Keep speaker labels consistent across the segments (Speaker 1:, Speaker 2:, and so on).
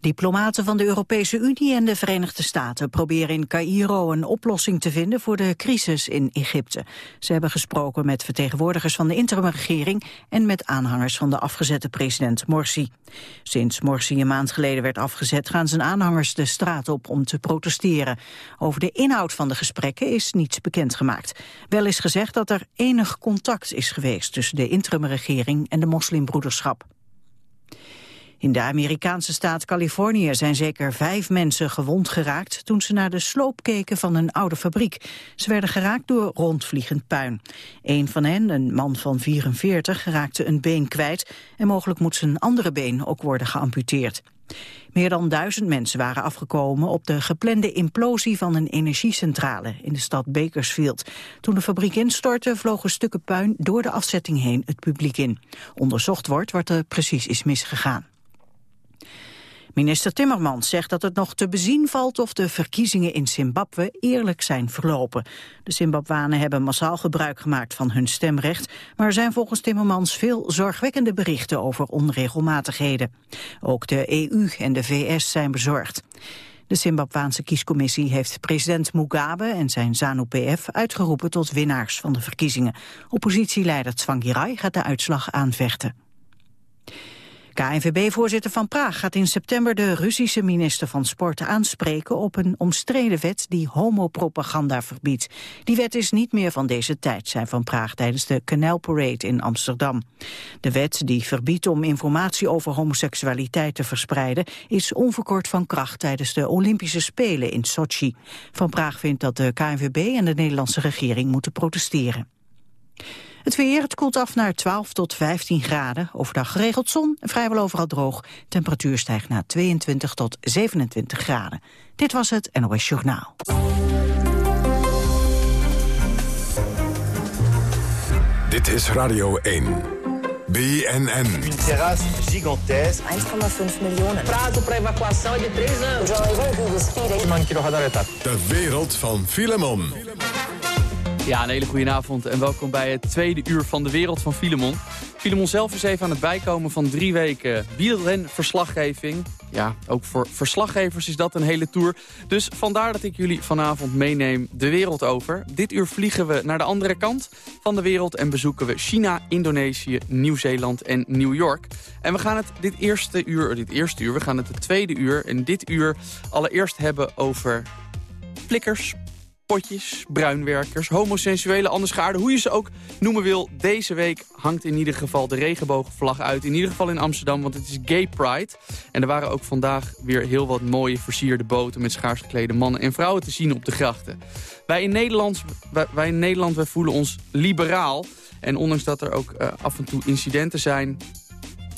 Speaker 1: Diplomaten van de Europese Unie en de Verenigde Staten proberen in Cairo een oplossing te vinden voor de crisis in Egypte. Ze hebben gesproken met vertegenwoordigers van de interimregering en met aanhangers van de afgezette president Morsi. Sinds Morsi een maand geleden werd afgezet gaan zijn aanhangers de straat op om te protesteren. Over de inhoud van de gesprekken is niets bekendgemaakt. Wel is gezegd dat er enig contact is geweest tussen de interimregering en de moslimbroederschap. In de Amerikaanse staat Californië zijn zeker vijf mensen gewond geraakt toen ze naar de sloop keken van een oude fabriek. Ze werden geraakt door rondvliegend puin. Een van hen, een man van 44, raakte een been kwijt en mogelijk moet zijn andere been ook worden geamputeerd. Meer dan duizend mensen waren afgekomen op de geplande implosie van een energiecentrale in de stad Bakersfield. Toen de fabriek instortte vlogen stukken puin door de afzetting heen het publiek in. Onderzocht wordt wat er precies is misgegaan. Minister Timmermans zegt dat het nog te bezien valt of de verkiezingen in Zimbabwe eerlijk zijn verlopen. De Zimbabwanen hebben massaal gebruik gemaakt van hun stemrecht, maar er zijn volgens Timmermans veel zorgwekkende berichten over onregelmatigheden. Ook de EU en de VS zijn bezorgd. De Zimbabwaanse kiescommissie heeft president Mugabe en zijn ZANU-PF uitgeroepen tot winnaars van de verkiezingen. Oppositieleider Tsvangirai gaat de uitslag aanvechten. KNVB-voorzitter Van Praag gaat in september de Russische minister van Sport aanspreken op een omstreden wet die homopropaganda verbiedt. Die wet is niet meer van deze tijd, zei Van Praag tijdens de Canal Parade in Amsterdam. De wet die verbiedt om informatie over homoseksualiteit te verspreiden is onverkort van kracht tijdens de Olympische Spelen in Sochi. Van Praag vindt dat de KNVB en de Nederlandse regering moeten protesteren. Het weer, het koelt af naar 12 tot 15 graden. Overdag geregeld zon en vrijwel overal droog. Temperatuur stijgt naar 22 tot 27 graden. Dit was het NOS Journaal.
Speaker 2: Dit is Radio 1. BNN.
Speaker 3: Een terras gigantesque.
Speaker 4: 1,5 miljoen.
Speaker 5: Prazo para evacuação de 3 anos.
Speaker 2: De wereld van Filemon.
Speaker 6: Ja, een hele goede avond en welkom bij het tweede uur van de wereld van Filemon. Filemon zelf is even aan het bijkomen van drie weken wielrenverslaggeving. Ja, ook voor verslaggevers is dat een hele tour. Dus vandaar dat ik jullie vanavond meeneem de wereld over. Dit uur vliegen we naar de andere kant van de wereld... en bezoeken we China, Indonesië, Nieuw-Zeeland en New York. En we gaan het dit eerste uur, dit eerste uur, we gaan het het tweede uur... en dit uur allereerst hebben over flikkers, potjes, bruinwerkers, homosensuelen, andersgaarden, hoe je ze ook noemen wil. Deze week hangt in ieder geval de regenboogvlag uit. In ieder geval in Amsterdam, want het is Gay Pride. En er waren ook vandaag weer heel wat mooie versierde boten... met schaars geklede mannen en vrouwen te zien op de grachten. Wij in Nederland, wij, in Nederland wij voelen ons liberaal. En ondanks dat er ook uh, af en toe incidenten zijn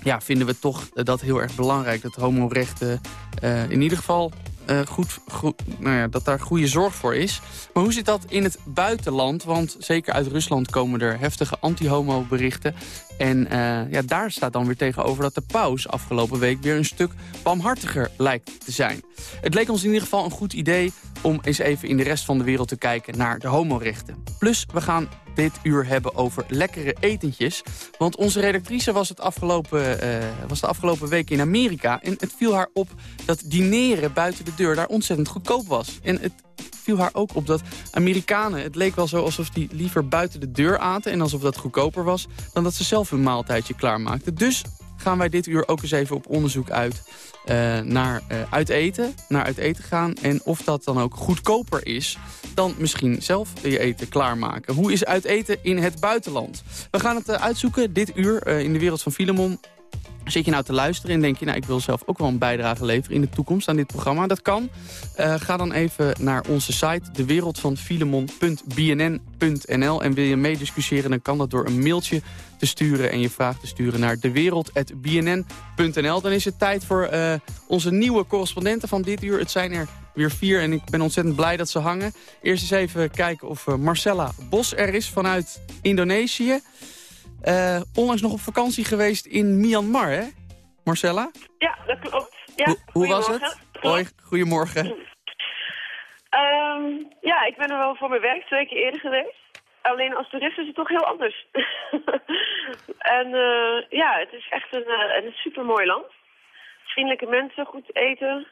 Speaker 6: ja, vinden we toch dat heel erg belangrijk. Dat homorechten uh, in ieder geval uh, goed, goed, nou ja, dat daar goede zorg voor is. Maar hoe zit dat in het buitenland? Want zeker uit Rusland komen er heftige anti-homo berichten. En uh, ja, daar staat dan weer tegenover dat de paus afgelopen week weer een stuk barmhartiger lijkt te zijn. Het leek ons in ieder geval een goed idee om eens even in de rest van de wereld te kijken naar de homorechten. Plus, we gaan dit uur hebben over lekkere etentjes. Want onze redactrice was, het afgelopen, uh, was de afgelopen week in Amerika. En het viel haar op dat dineren buiten de deur daar ontzettend goedkoop was. En het viel haar ook op dat Amerikanen... het leek wel zo alsof die liever buiten de deur aten... en alsof dat goedkoper was dan dat ze zelf hun maaltijdje klaarmaakten. Dus gaan wij dit uur ook eens even op onderzoek uit uh, naar uh, uit eten, naar uit eten gaan. En of dat dan ook goedkoper is dan misschien zelf je eten klaarmaken. Hoe is uit eten in het buitenland? We gaan het uh, uitzoeken dit uur in de wereld van Filemon. Zit je nou te luisteren en denk je, nou, ik wil zelf ook wel een bijdrage leveren in de toekomst aan dit programma? Dat kan. Uh, ga dan even naar onze site, dewereldvanfilemon.bnn.nl. En wil je meediscussiëren, dan kan dat door een mailtje te sturen en je vraag te sturen naar dewereld.bnn.nl. Dan is het tijd voor uh, onze nieuwe correspondenten van dit uur. Het zijn er weer vier en ik ben ontzettend blij dat ze hangen. Eerst eens even kijken of uh, Marcella Bos er is vanuit Indonesië. Uh, onlangs nog op vakantie geweest in Myanmar, hè? Marcella?
Speaker 7: Ja, dat klopt. Ja,
Speaker 6: hoe, hoe was het? Hoi, goedemorgen.
Speaker 7: Um, ja, ik ben er wel voor mijn werk twee keer eerder geweest.
Speaker 4: Alleen als toerist is het toch heel anders. en uh, ja, het is echt een, uh, een supermooi land. Vriendelijke mensen, goed eten.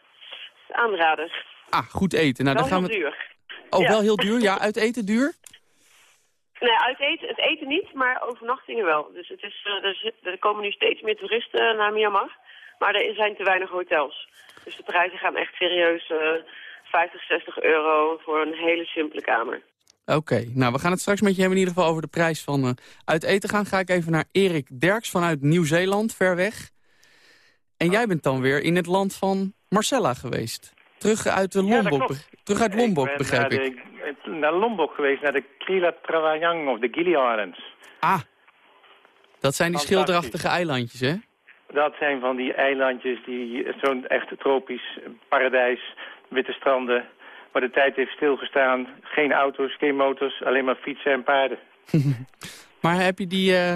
Speaker 4: Aanrader.
Speaker 6: Ah, goed eten. Nou,
Speaker 4: wel
Speaker 6: dan gaan
Speaker 4: heel
Speaker 6: we...
Speaker 4: duur.
Speaker 6: Oh,
Speaker 4: Ja.
Speaker 6: wel heel duur? Ja, uit eten duur?
Speaker 4: Nee, uit eten, het eten niet, maar overnachtingen wel. Dus het is, eh, er, er komen nu steeds meer toeristen naar Myanmar. Maar er zijn te weinig hotels. Dus de prijzen gaan echt serieus eh 50, 60 euro voor een hele simpele kamer.
Speaker 6: Oké, nou we gaan het straks met je hebben in ieder geval over de prijs van eh, uit eten gaan. Ga ik even naar Erik Derks vanuit Nieuw-Zeeland, ver weg. En jij bent dan weer in het land van Marcella geweest. Terug uit de Lombok, terug uit Lombok,
Speaker 7: ik ben
Speaker 6: begrijp
Speaker 7: naar
Speaker 6: ik.
Speaker 7: de- naar Lombok geweest, naar de Krila Travayang of de Gili Islands.
Speaker 6: Ah, dat zijn die schilderachtige eilandjes, hè?
Speaker 7: Dat zijn van die eilandjes, die zo'n echt tropisch paradijs, witte stranden, waar de tijd heeft stilgestaan. Geen auto's, geen motors, alleen maar fietsen en paarden.
Speaker 6: Maar heb je die eh,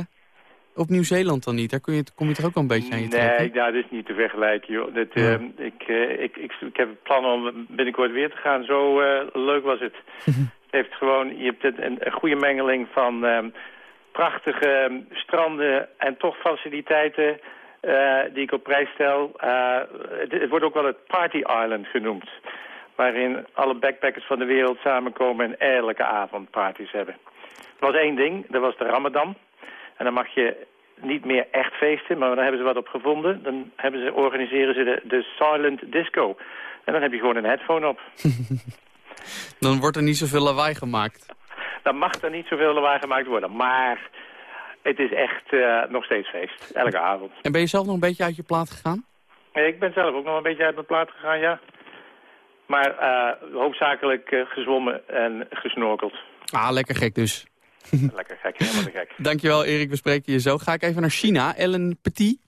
Speaker 6: op Nieuw-Zeeland dan niet? Daar kun je, kom je toch ook wel een beetje aan je
Speaker 7: Nee,
Speaker 6: trekken?
Speaker 7: nou, dat is niet te vergelijken, joh. Dat,
Speaker 6: Ja.
Speaker 7: eh, ik, eh, ik, ik, ik heb het plan om binnenkort weer te gaan. Zo eh, leuk was het. het heeft gewoon, je hebt een, een goede mengeling van ehm, prachtige ehm, stranden en toch faciliteiten eh, die ik op prijs stel. Eh, het, het wordt ook wel het Party Island genoemd. Waarin alle backpackers van de wereld samenkomen en elke avond parties hebben. Er was één ding, dat was de Ramadan. En dan mag je niet meer echt feesten, maar dan hebben ze wat op gevonden. Dan hebben ze, organiseren ze de, de silent disco. En dan heb je gewoon een headphone op.
Speaker 6: Dan wordt er niet zoveel lawaai gemaakt.
Speaker 7: Dan mag er niet zoveel lawaai gemaakt worden. Maar het is echt eh, nog steeds feest. Elke avond.
Speaker 6: En ben je zelf nog een beetje uit je plaat gegaan?
Speaker 7: Ik ben zelf ook nog een beetje uit mijn plaat gegaan, ja. Maar eh, hoofdzakelijk eh, gezwommen en gesnorkeld.
Speaker 6: Ah, lekker gek dus.
Speaker 7: Lekker gek, helemaal te gek.
Speaker 6: Dankjewel Erik, we spreken je zo. Ga ik even naar China. Ellen Petit.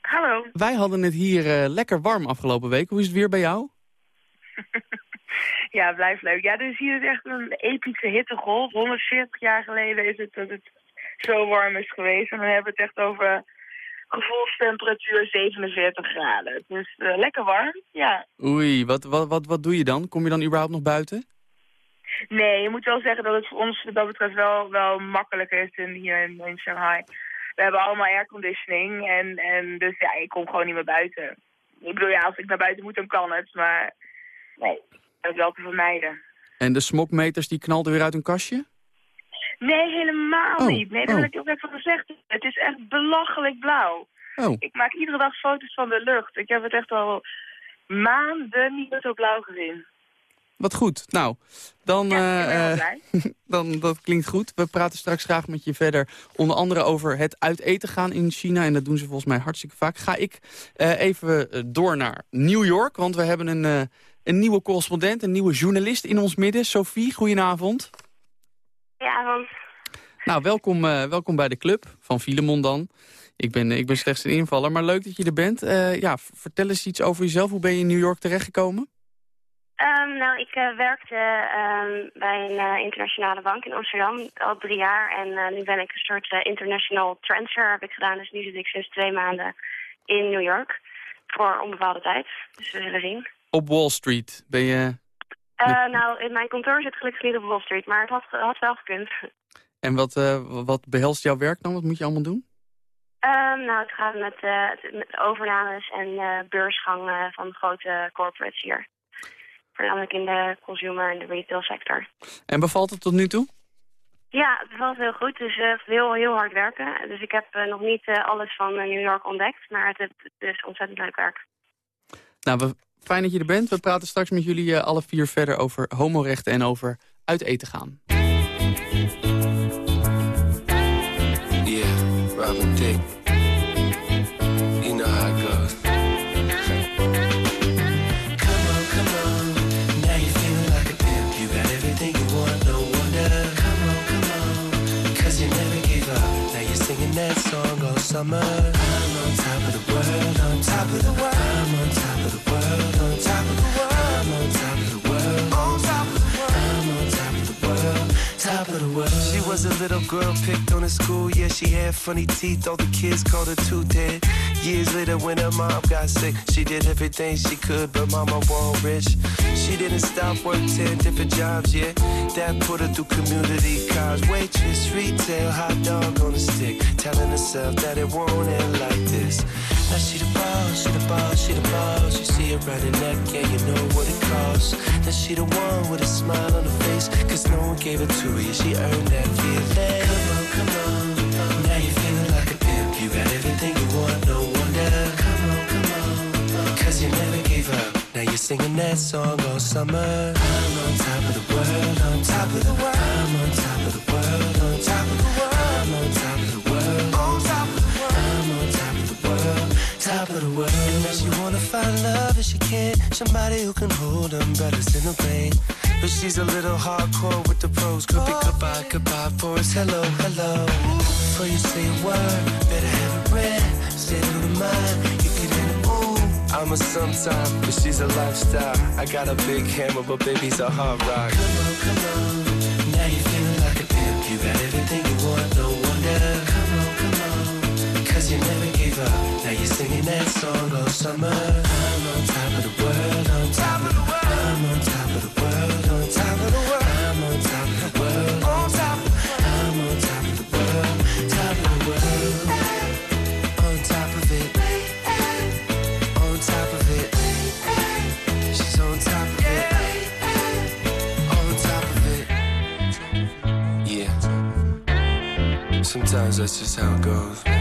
Speaker 8: Hallo.
Speaker 6: Wij hadden het hier eh, lekker warm afgelopen week. Hoe is het weer bij jou?
Speaker 8: Ja, blijft leuk. Ja, dus hier is echt een epische hittegolf. 140 jaar geleden is het dat het zo warm is geweest. En dan hebben we het echt over gevoelstemperatuur 47 graden. Dus eh, lekker warm, ja.
Speaker 6: Oei, wat, wat, wat, wat doe je dan? Kom je dan überhaupt nog buiten?
Speaker 8: Nee, je moet wel zeggen dat het voor ons wat dat betreft wel, wel makkelijker is in, hier in, in Shanghai. We hebben allemaal airconditioning en, en dus ja, ik kom gewoon niet meer buiten. Ik bedoel, ja, als ik naar buiten moet, dan kan het, maar nee, dat is wel te vermijden.
Speaker 6: En de smokmeters die knalden weer uit een kastje?
Speaker 8: Nee, helemaal
Speaker 6: Oh,
Speaker 8: niet. Nee, daar
Speaker 6: oh.
Speaker 8: wil ik ook even gezegd. Het is echt belachelijk blauw.
Speaker 6: Oh,
Speaker 8: Ik maak iedere dag foto's van de lucht. Ik heb het echt al maanden niet meer zo blauw gezien.
Speaker 6: Wat goed. Nou, dan,
Speaker 8: Ja,
Speaker 6: eh, dan dat klinkt goed. We praten straks graag met je verder. Onder andere over het uit eten gaan in China. En dat doen ze volgens mij hartstikke vaak. Ga ik eh, even eh, door naar New York. Want we hebben een, een nieuwe correspondent, een nieuwe journalist in ons midden. Sophie, goedenavond.
Speaker 9: Want
Speaker 6: Nou, welkom, welkom bij de club van Filemon dan. Ik ben, ik ben slechts een invaller, maar leuk dat je er bent. Ja, vertel eens iets over jezelf. Hoe ben je in New York terechtgekomen?
Speaker 9: Ehm, nou, ik eh, werkte ehm, bij een eh, internationale bank in Amsterdam al drie jaar. En eh, nu ben ik een soort international transfer heb ik gedaan. Dus nu zit ik sinds twee maanden in New York voor onbepaalde tijd. Dus we zullen zien.
Speaker 6: Op Wall Street ben je...
Speaker 9: Nou, in mijn kantoor zit gelukkig niet op Wall Street, maar het had, had wel gekund.
Speaker 6: En wat, wat behelst jouw werk dan? Wat moet je allemaal doen?
Speaker 9: Ehm, nou, het gaat met, met overnames en beursgang eh, van grote corporates hier. Voornamelijk in de consumer en de retail sector.
Speaker 6: En bevalt het tot nu toe?
Speaker 9: Ja, het valt heel goed. Dus eh heel, heel hard werken. Dus ik heb eh, nog niet eh, alles van New York ontdekt. Maar het, het is ontzettend leuk werk.
Speaker 6: Nou, we, fijn dat je er bent. We praten straks met jullie alle vier verder over homorechten en over uit eten gaan.
Speaker 10: Yeah, Robin Dick. Summer. I'm on top of the world, on top of the world. I'm on top of the world, on top of the world. I'm on top of the world, on top of the world. I'm on top of the world, top of the world. She was a little girl picked on in school. Yeah, she had funny teeth. All the kids called her tooth. Years later, when her mom got sick, she did everything she could, but mama wasn't rich. She didn't stop work 10 different jobs, yeah. That put her through community college. Waitress, retail, hot dog on a stick. Telling herself that it won't end like this. Now she the boss, she the boss, she the boss. You see her around the neck, yeah, you know what it costs. Now she the one with a smile on her face, cause no one gave it to her, she earned that feeling. You're singing that song all summer. I'm on top of the world, on top of the world. I'm on top of the world, on top of the world. I'm on top of the world, on top of the world. I'm on top of the world, top of the world. And she wanna find love if she can. Somebody who can hold umbrellas in the rain. But she's a little hardcore with the pros. Could be goodbye, goodbye for us. Hello, hello. Before you say a word, better have it read. Stay on the mind, mood. Sometime, but she's a lifestyle. I got a big hammer, but baby's a hard rock. Come on, come on. Now you're feeling like a pimp. You got everything you want, no wonder. Come on, come on. Cause you never gave up. Now you're singing that song all summer. I'm on top of the world, that's just how it goes.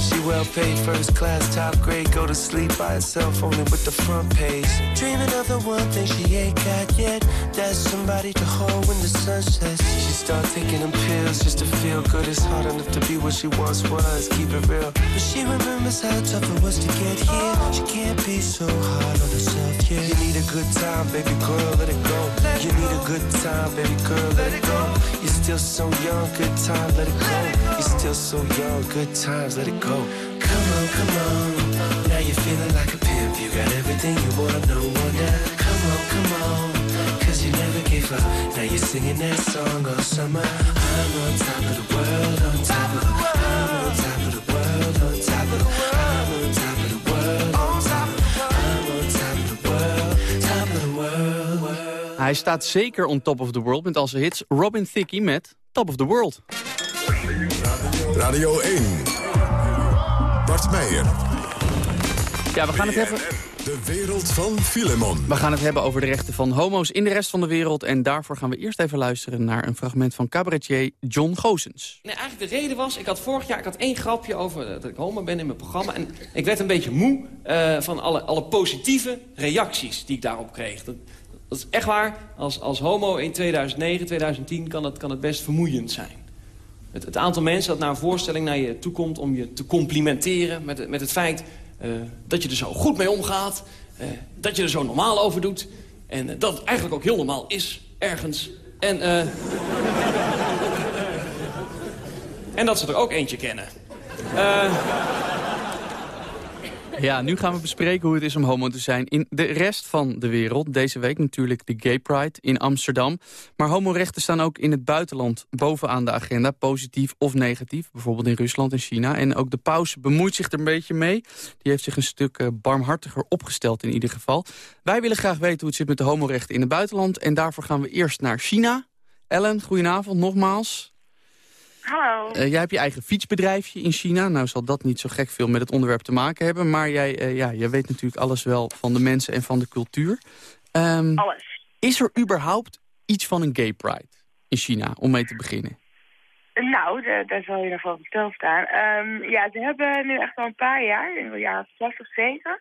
Speaker 10: She well paid, first class, top grade. Go to sleep by herself, only with the front page. Dreaming of the one thing she ain't got yet. That's somebody to hold when the sun sets. She start taking them pills just to feel good. It's hard enough to be what she once was. Keep it real, but she remembers how tough it was to get here. She can't be so hard on herself. Yeah, you need a good time, baby girl, let it go. You need a good time, baby girl, let it go. You're still so young, good time, let it go. You're still so young, good times, let it go. Come on, come on. Now you're feeling like a pimp. You got everything you want, no wonder. Come on, come on. Cause you never gave up. Now you're singing that song all summer. I'm on top of the world, on top of the world. I'm on top of the world, on top of the world. On top of the world, on top of the world. I'm on top of the world.
Speaker 6: Hij staat zeker on top of the world met als hits Robin Thicke met Top of the World.
Speaker 2: Radio 1. Bart Meijer.
Speaker 6: Ja, we gaan het hebben...
Speaker 2: De wereld van Filemon.
Speaker 6: We gaan het hebben over de rechten van homo's in de rest van de wereld. En daarvoor gaan we eerst even luisteren naar een fragment van cabaretier John Gozens.
Speaker 11: Nee, eigenlijk de reden was, ik had vorig jaar ik had één grapje over dat ik homo ben in mijn programma. En ik werd een beetje moe eh, van alle, alle positieve reacties die ik daarop kreeg. Dat, dat is echt waar, als, als homo in 2009, 2010 kan het, kan het best vermoeiend zijn. Het, aantal mensen dat naar een voorstelling naar je toe komt om je te complimenteren met, met het feit eh, dat je er zo goed mee omgaat. eh, dat je er zo normaal over doet. En dat het eigenlijk ook heel normaal is, ergens. En, eh, en dat ze er ook eentje kennen. Eh,
Speaker 6: Ja, nu gaan we bespreken hoe het is om homo te zijn in de rest van de wereld. Deze week natuurlijk de Gay Pride in Amsterdam. Maar homorechten staan ook in het buitenland bovenaan de agenda, positief of negatief. Bijvoorbeeld in Rusland en China. En ook de paus bemoeit zich er een beetje mee. Die heeft zich een stuk eh, barmhartiger opgesteld in ieder geval. Wij willen graag weten hoe het zit met de homorechten in het buitenland. En daarvoor gaan we eerst naar China. Ellen, goedenavond nogmaals.
Speaker 8: Hallo.
Speaker 6: Eh, jij hebt je eigen fietsbedrijfje in China. Nou zal dat niet zo gek veel met het onderwerp te maken hebben. Maar jij, eh, ja, jij weet natuurlijk alles wel van de mensen en van de cultuur. Ehm,
Speaker 8: Alles.
Speaker 6: is er überhaupt iets van een gay pride in China, om mee te beginnen?
Speaker 8: Nou, daar zal je nog wel verteld staan. Ehm, ja, ze hebben nu echt al een paar jaar, in het jaar zes of zeven,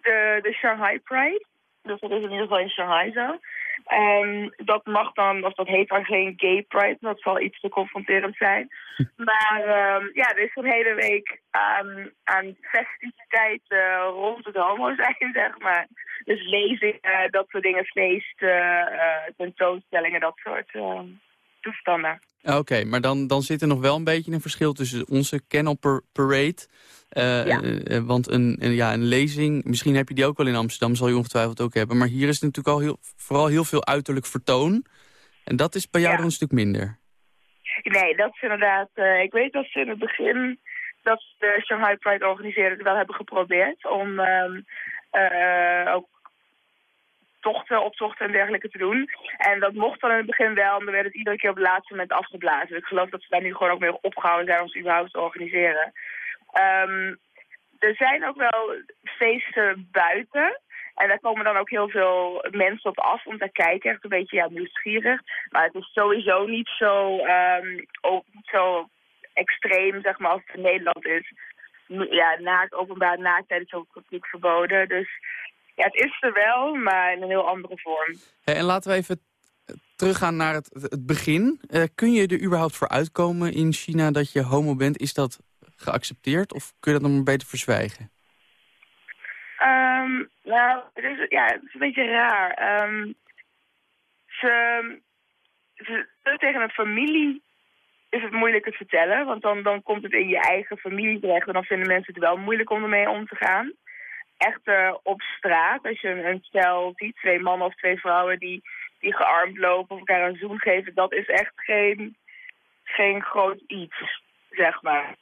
Speaker 8: de, de Shanghai Pride. Dus dat is in ieder geval in Shanghai zo. En dat mag dan, of dat heet dan geen gay pride, dat zal iets te confronterend zijn. Maar ehm, ja, er is een hele week aan, aan festiviteiten rond het homo zijn, zeg maar. Dus lezingen, dat soort dingen, feesten, eh, tentoonstellingen, dat soort ehm, toestanden.
Speaker 6: Oké, maar dan, dan zit er nog wel een beetje een verschil tussen onze Kennel par- Parade. eh,
Speaker 8: Ja.
Speaker 6: eh, eh, want een, een, ja, een lezing, misschien heb je die ook wel in Amsterdam, zal je ongetwijfeld ook hebben. Maar hier is natuurlijk al heel, vooral heel veel uiterlijk vertoon. En dat is bij jou
Speaker 8: Ja.
Speaker 6: dan een stuk minder.
Speaker 8: Nee, dat is inderdaad... ik weet dat ze in het begin dat de Shanghai Pride organiseerden het wel hebben geprobeerd om ehm, eh, ook tochten, optochten en dergelijke te doen. En dat mocht dan in het begin wel, en dan werd het iedere keer op het laatste moment afgeblazen. Dus ik geloof dat ze daar nu gewoon ook mee opgehouden zijn om ze überhaupt te organiseren. Ehm, er zijn ook wel feesten buiten. En daar komen dan ook heel veel mensen op af om te kijken. Echt een beetje ja, nieuwsgierig. Maar het is sowieso niet zo, ehm, ook niet zo extreem, zeg maar, als het in Nederland is. Ja, naakt, openbaar naaktheid is ook publiek verboden. Dus ja, het is er wel, maar in een heel andere vorm.
Speaker 6: En laten we even teruggaan naar het, het begin. Eh, kun je er überhaupt voor uitkomen in China dat je homo bent? Is dat geaccepteerd of kun je dat nog maar beter verzwijgen?
Speaker 8: Ehm, nou, het is, ja, het is een beetje raar. Ehm, ze, ze, tegen een familie is het moeilijk te vertellen. Want dan, dan komt het in je eigen familie terecht. En dan vinden mensen het wel moeilijk om ermee om te gaan. Echter op straat, als je een, een stel ziet, twee mannen of twee vrouwen die, die gearmd lopen of elkaar een zoen geven, dat is echt geen, geen groot iets, zeg maar.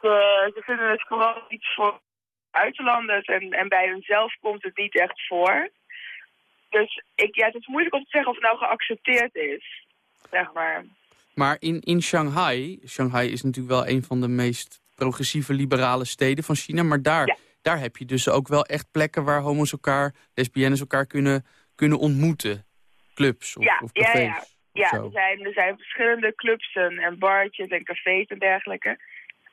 Speaker 8: Ze, ze vinden het vooral iets voor buitenlanders en, en bij hunzelf komt het niet echt voor. Dus ik, ja, het is moeilijk om te zeggen of het nou geaccepteerd is, zeg maar.
Speaker 6: Maar in, in Shanghai, Shanghai is natuurlijk wel een van de meest progressieve liberale steden van China, maar daar, daar heb je dus ook wel echt plekken waar homo's elkaar, lesbiennes elkaar kunnen, kunnen ontmoeten. Clubs of,
Speaker 8: ja,
Speaker 6: of
Speaker 8: ja,
Speaker 6: cafés.
Speaker 8: ja. Ja,
Speaker 6: zo.
Speaker 8: er zijn, er zijn verschillende clubs en, en bartjes en cafés en dergelijke.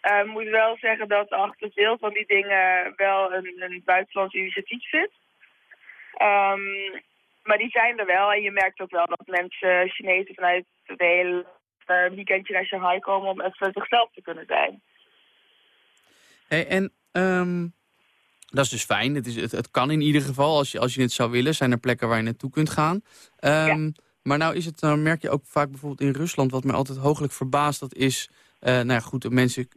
Speaker 8: Eh, Ik moet wel zeggen dat achter veel van die dingen wel een, een buitenlands initiatief zit. Ehm, maar die zijn er wel en je merkt ook wel dat mensen, Chinezen vanuit het hele eh, weekendje naar Shanghai komen om even zichzelf te kunnen zijn.
Speaker 6: Hey, en ehm, dat is dus fijn. Het, is, het, het kan in ieder geval, als je, als je het zou willen. Zijn er plekken waar je naartoe kunt gaan. Ehm, Maar nou is het, dan merk je ook vaak bijvoorbeeld in Rusland... wat mij altijd hooglijk verbaast, dat is... eh, nou ja, goed, mensen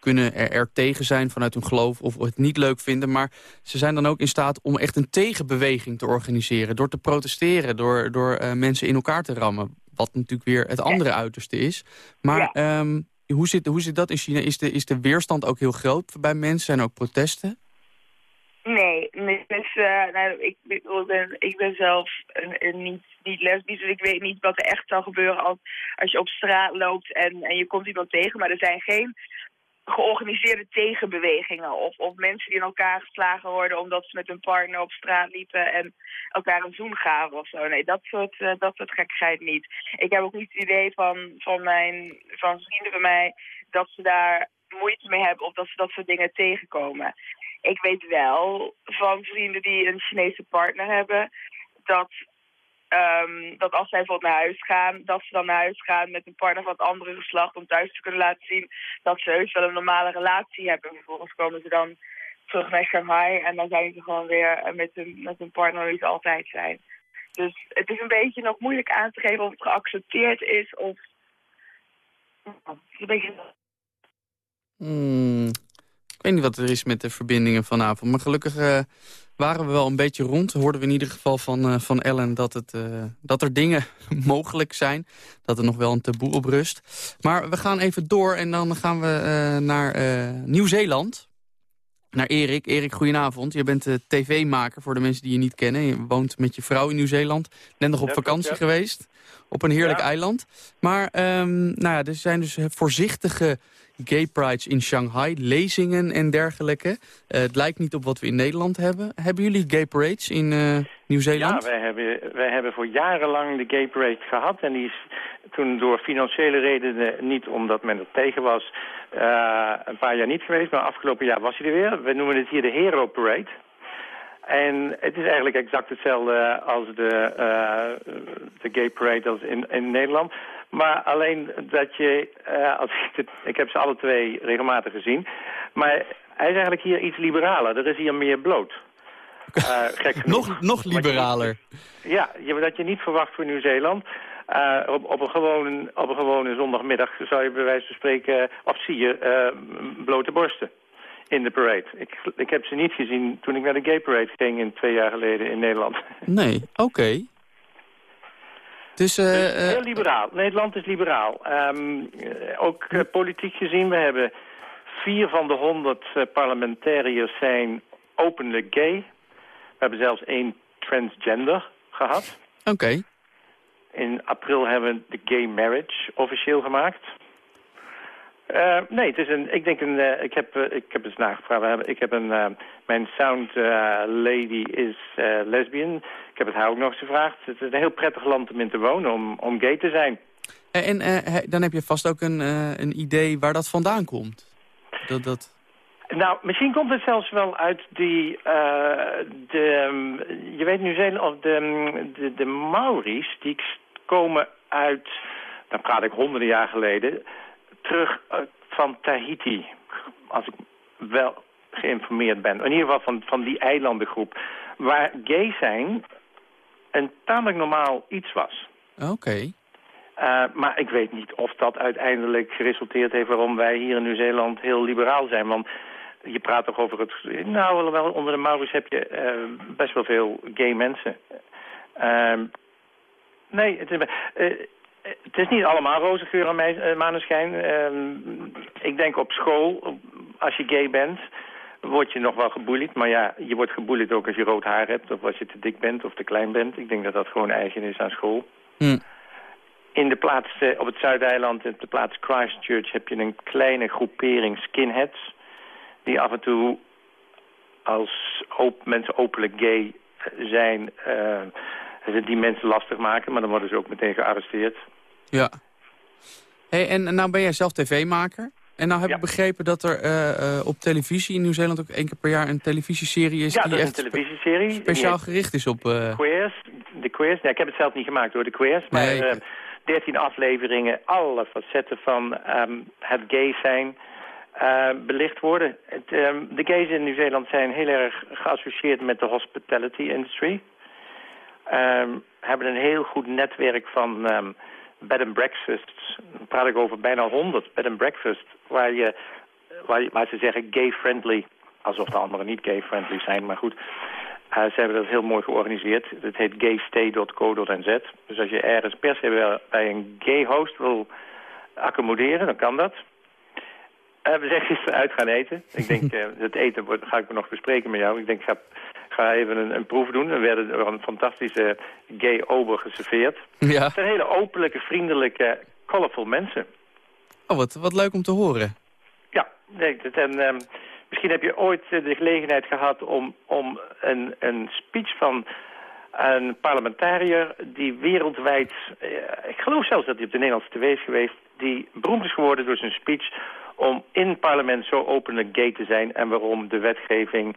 Speaker 6: kunnen er, er tegen zijn vanuit hun geloof... of het niet leuk vinden, maar ze zijn dan ook in staat... om echt een tegenbeweging te organiseren. Door te protesteren, door, door eh, mensen in elkaar te rammen. Wat natuurlijk weer het andere uiterste is. Maar ehm, hoe, zit, hoe zit dat in China? Is de, is de weerstand ook heel groot bij mensen? Zijn er ook protesten?
Speaker 8: Nee, nee eh, nou, ik, ben, ik ben zelf een, een niet, niet lesbisch, dus ik weet niet wat er echt zal gebeuren als, als je op straat loopt en, en je komt iemand tegen. Maar er zijn geen georganiseerde tegenbewegingen of, of mensen die in elkaar geslagen worden omdat ze met hun partner op straat liepen en elkaar een zoen gaven of zo. Nee, dat soort, eh, dat soort gekkigheid niet. Ik heb ook niet het idee van, van, mijn, van vrienden van mij dat ze daar moeite mee hebben of dat ze dat soort dingen tegenkomen. Ik weet wel van vrienden die een Chinese partner hebben dat Ehm, dat als zij bijvoorbeeld naar huis gaan, dat ze dan naar huis gaan met een partner van het andere geslacht om thuis te kunnen laten zien dat ze heus wel een normale relatie hebben. Vervolgens komen ze dan terug naar Shanghai en dan zijn ze gewoon weer eh, met hun, met hun partner die ze altijd zijn. Dus het is een beetje nog moeilijk aan te geven of het geaccepteerd is of... Het is een beetje...
Speaker 6: Hmm, weet niet wat er is met de verbindingen vanavond. Maar gelukkig eh, waren we wel een beetje rond. Hoorden we in ieder geval van, eh, van Ellen dat, het, eh, dat er dingen mogelijk zijn. Dat er nog wel een taboe op rust. Maar we gaan even door en dan gaan we naar Nieuw-Zeeland. Naar Erik. Erik, goedenavond. Je bent de tv-maker voor de mensen die je niet kennen. Je woont met je vrouw in Nieuw-Zeeland. Net nog op
Speaker 12: Ja,
Speaker 6: vakantie
Speaker 12: ja.
Speaker 6: geweest. Op een heerlijk
Speaker 12: Ja.
Speaker 6: eiland. Maar ehm, nou ja, er zijn dus voorzichtige gay prides in Shanghai. Lezingen en dergelijke. Eh, het lijkt niet op wat we in Nederland hebben. Hebben jullie gay parades in eh, Nieuw-Zeeland?
Speaker 7: Ja, wij hebben, wij hebben voor jarenlang de Gay Parade gehad. En die is toen door financiële redenen, niet omdat men er tegen was, eh, een paar jaar niet geweest. Maar afgelopen jaar was hij er weer. We noemen het hier de Hero Parade. En het is eigenlijk exact hetzelfde als de, de Gay Parade als in, in Nederland. Maar alleen dat je, eh, als ik, ik heb ze alle twee regelmatig gezien. Maar hij is eigenlijk hier iets liberaler. Er is hier meer bloot. Eh, gek
Speaker 6: nog, nog liberaler.
Speaker 7: Ja, je, dat je niet verwacht voor Nieuw-Zeeland. Eh, op, op, een gewone, op een gewone zondagmiddag zou je bij wijze van spreken, of zie je, blote borsten in de parade. Ik, ik heb ze niet gezien toen ik naar de gay parade ging in twee jaar geleden in Nederland.
Speaker 6: Nee, oké. Dus, uh,
Speaker 7: dus heel liberaal. Nederland is liberaal. Ehm, ook uh, politiek gezien, we hebben vier van de honderd parlementariërs zijn openlijk gay. We hebben zelfs één transgender gehad.
Speaker 6: Oké. Okay.
Speaker 7: In april hebben we de gay marriage officieel gemaakt. Uh, nee, het is een, ik denk een, uh, ik heb, uh, ik heb eens nagevraagd. Ik heb een, mijn sound lady is lesbian. Ik heb het haar ook nog eens gevraagd. Het is een heel prettig land om in te wonen, om, om gay te zijn.
Speaker 6: En dan heb je vast ook een, een idee waar dat vandaan komt? Dat, dat...
Speaker 7: Nou, misschien komt het zelfs wel uit die, de, je weet nu zijn of de, de, de Maori's, die komen uit, dan praat ik honderden jaar geleden terug van Tahiti. Als ik wel geïnformeerd ben. In ieder geval van, van die eilandengroep. Waar gay zijn een tamelijk normaal iets was.
Speaker 6: Oké.
Speaker 7: Uh, maar ik weet niet of dat uiteindelijk geresulteerd heeft... waarom wij hier in Nieuw-Zeeland heel liberaal zijn. Want je praat toch over het... Nou, wel onder de Maurits heb je uh, best wel veel gay mensen. Uh, nee, het is, het is niet allemaal roze geur en uh, maneschijn. Uh, ik denk op school, als je gay bent, word je nog wel geboeid. Maar ja, je wordt geboeid ook als je rood haar hebt... of als je te dik bent of te klein bent. Ik denk dat dat gewoon eigen is aan school.
Speaker 6: Hm.
Speaker 7: In de plaats, uh, op het Zuideiland, op de plaats Christchurch... heb je een kleine groepering skinheads... die af en toe als op, mensen openlijk gay zijn... die mensen lastig maken, maar dan worden ze ook meteen gearresteerd.
Speaker 6: Ja. Hey, en nou ben jij zelf tv-maker. En nou heb ik begrepen dat er uh, uh, op televisie in Nieuw-Zeeland ook één keer per jaar een televisieserie is.
Speaker 7: Ja,
Speaker 6: die
Speaker 7: dat is
Speaker 6: echt
Speaker 7: een televisieserie.
Speaker 6: speciaal gericht is op... Uh...
Speaker 7: Queers. De Queers. Ja, ik heb het zelf niet gemaakt door de Queers. Maar
Speaker 6: Nee, ik-
Speaker 7: 13 afleveringen, alle facetten van ehm, het gay zijn eh, belicht worden. Het, ehm, de gays in Nieuw-Zeeland zijn heel erg geassocieerd met de hospitality industry. Ehm, hebben een heel goed netwerk van bed and breakfasts. Dan praat ik over bijna 100 bed and breakfasts. Waar, je, waar, je- waar ze zeggen gay friendly. Alsof de anderen niet gay friendly zijn, maar goed. Eh, ze hebben dat heel mooi georganiseerd. Het heet gaystay.co.nz. Dus als je ergens per se bij een gay host wil accommoderen, dan kan dat. Eh, we zijn gisteren uit gaan eten. Ik denk, eh, het eten wordt, ga ik nog bespreken met jou. Ik denk, ik ga, ga even een, een proef doen. Er werden er een fantastische gay ober geserveerd.
Speaker 6: Ja.
Speaker 7: Het zijn hele openlijke, vriendelijke, colorful mensen.
Speaker 6: Oh, wat, wat leuk om te horen.
Speaker 7: Ja, nee, dat- en, ehm, misschien heb je ooit eh, de gelegenheid gehad om, om een, een speech van een parlementariër die wereldwijd, eh, ik geloof zelfs dat hij op de Nederlandse tv is geweest, die beroemd is geworden door zijn speech om in het parlement zo openlijk gay te zijn en waarom de wetgeving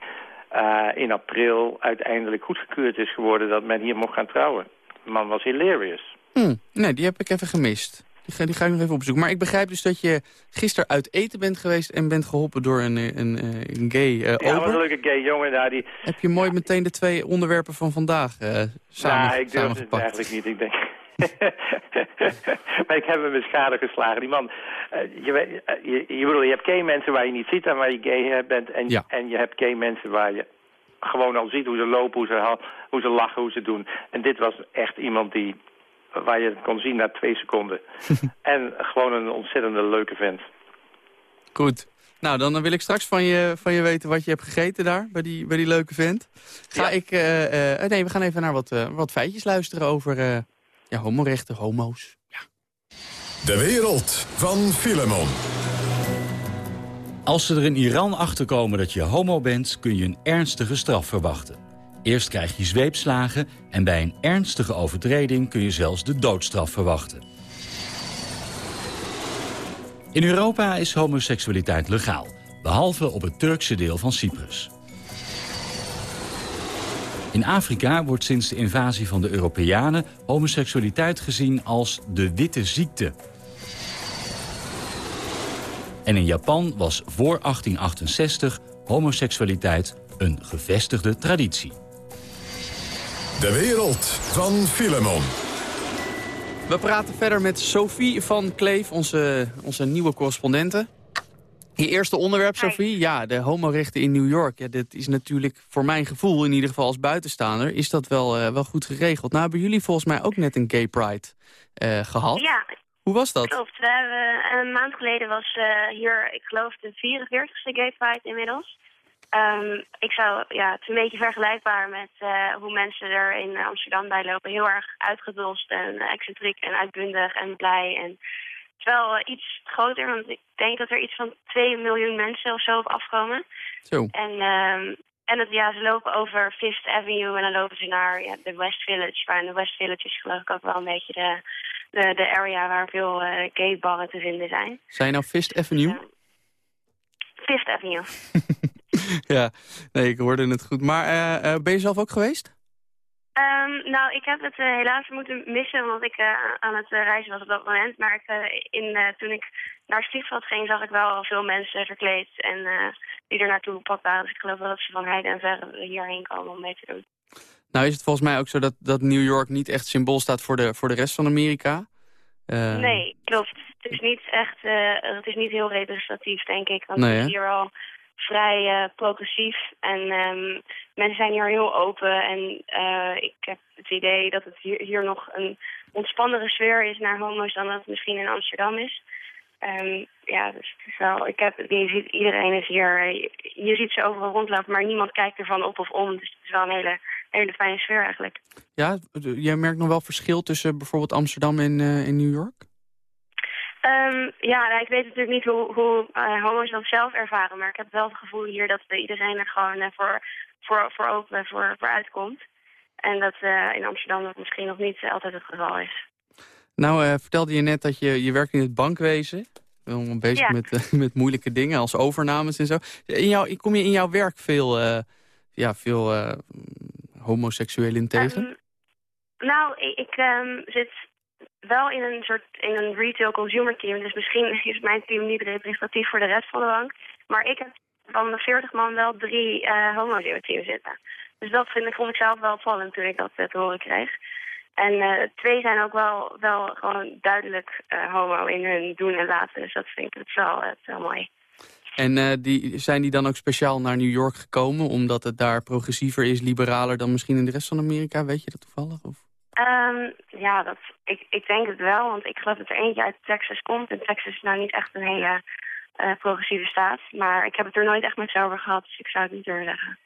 Speaker 7: eh, in april uiteindelijk goedgekeurd is geworden dat men hier mocht gaan trouwen. De man was hilarious.
Speaker 6: Hm, nee, die heb ik even gemist. Die ga, die ga ik nog even opzoeken. Maar ik begrijp dus dat je gisteren uit eten bent geweest... en bent geholpen door een, een, een, een gay eh
Speaker 7: Ja, wat
Speaker 6: ober.
Speaker 7: een leuke gay jongen daar. Die,
Speaker 6: Heb je mooi meteen de twee onderwerpen van vandaag eh samen,
Speaker 7: nou, ik durf het eigenlijk niet, ik denk. maar ik heb hem in schade geslagen. Die man, eh, je, weet- eh, je, je, bedoel, je hebt gay mensen waar je niet ziet en waar je gay eh, bent. En,
Speaker 6: Ja.
Speaker 7: en je hebt gay mensen waar je gewoon al ziet hoe ze lopen, hoe ze, hoe ze lachen, hoe ze doen. En dit was echt iemand die, waar je het kon zien na twee seconden. en gewoon een ontzettende leuke vent.
Speaker 6: Goed. Nou, dan wil ik straks van je, van je weten wat je hebt gegeten daar, bij die, bij die leuke vent. Ga ik, nee, we gaan even naar wat, wat feitjes luisteren over ja, homorechten, homo's.
Speaker 2: De wereld van Filemon.
Speaker 12: Als ze er in Iran achterkomen dat je homo bent, kun je een ernstige straf verwachten. Eerst krijg je zweepslagen en bij een ernstige overtreding kun je zelfs de doodstraf verwachten. In Europa is homoseksualiteit legaal, behalve op het Turkse deel van Cyprus. In Afrika wordt sinds de invasie van de Europeanen homoseksualiteit gezien als de witte ziekte. En in Japan was voor 1868 homoseksualiteit een gevestigde traditie.
Speaker 2: De wereld van Filemon.
Speaker 6: We praten verder met Sophie van Kleef, onze, onze nieuwe correspondente. Je eerste onderwerp, Sophie, ja, de homorechten in New York. Ja, dit is natuurlijk voor mijn gevoel, in ieder geval als buitenstaander... is dat wel, eh, wel goed geregeld. Nou hebben jullie volgens mij ook net een gay pride eh, gehad.
Speaker 9: Ja,
Speaker 6: Hoe was dat?
Speaker 9: klopt. We hebben, een maand geleden was eh, hier, ik geloof, de 44ste Gay Pride inmiddels. Ehm, ik zou, ja, het is een beetje vergelijkbaar met eh, hoe mensen er in Amsterdam bij lopen. Heel erg uitgedost en excentriek en uitbundig en blij. En het is wel eh, iets groter, want ik denk dat er iets van 2 miljoen mensen of zo op afkomen.
Speaker 6: Zo.
Speaker 9: En, ehm, en het, ja, ze lopen over Fifth Avenue en dan lopen ze naar ja, de West Village. Waar in de West Village is geloof ik ook wel een beetje de, de, de area waar veel eh gay barren te vinden zijn.
Speaker 6: Zijn nou Fist Avenue?
Speaker 9: Fifth Avenue.
Speaker 6: Ja, nee, ik hoorde het goed. Maar eh, ben je zelf ook geweest?
Speaker 9: Ehm, nou, ik heb het eh, helaas moeten missen, omdat ik eh, aan het eh, reizen was op dat moment. Maar ik, in, toen ik naar Stiefveld ging, zag ik wel veel mensen verkleed en die er naartoe op pad waren. Dus ik geloof wel dat ze van heide en verre hierheen komen om mee te doen.
Speaker 6: Nou is het volgens mij ook zo dat, dat New York niet echt symbool staat voor de, voor de rest van Amerika. Eh,
Speaker 9: Nee, klopt. Het is niet echt, het is niet heel representatief, denk ik. Want
Speaker 6: Nee,
Speaker 9: hier al vrij eh, progressief. En ehm, mensen zijn hier heel open. En eh, ik heb het idee dat het hier, hier nog een ontspannere sfeer is naar homo's dan dat het misschien in Amsterdam is. Ehm, ja, dus het is wel, ik heb, je ziet, iedereen is hier, eh, je, ziet ze overal rondlopen, maar niemand kijkt ervan op of om. Dus het is wel een hele, hele fijne sfeer eigenlijk.
Speaker 6: Ja, jij merkt nog wel verschil tussen bijvoorbeeld Amsterdam en, eh, en New York?
Speaker 9: Ehm, ja, nou, ik weet natuurlijk niet hoe, hoe eh, homo's dat zelf ervaren, maar ik heb wel het gevoel hier dat iedereen er gewoon eh, voor, voor, voor open voor, voor uitkomt. En dat eh, in Amsterdam dat misschien nog niet altijd het geval is.
Speaker 6: Nou, vertelde je net dat je, je werkt in het bankwezen. Bezig
Speaker 9: Ja.
Speaker 6: met, met moeilijke dingen als overnames en zo. In jou, kom je in jouw werk veel, ja, veel homoseksuelen tegen?
Speaker 9: Ehm, nou, ik, ik ehm, zit wel in een soort in een retail consumer team, dus misschien is mijn team niet representatief voor de rest van de bank. Maar ik heb van de 40 man wel drie eh homo's in het team zitten. Dus dat vind ik, vond ik zelf wel opvallend toen ik dat eh, te horen kreeg. En eh, twee zijn ook wel, wel gewoon duidelijk homo in hun doen en laten. Dus dat vind ik wel, wel mooi.
Speaker 6: En die, zijn die dan ook speciaal naar New York gekomen... omdat het daar progressiever is, liberaler dan misschien in de rest van Amerika? Weet je dat toevallig? Of?
Speaker 9: Ehm, ja, dat, ik, ik denk het wel, want ik geloof dat er eentje uit Texas komt. En Texas is nou niet echt een hele eh, progressieve staat. Maar ik heb het er nooit echt met over gehad, dus ik zou het niet durven zeggen.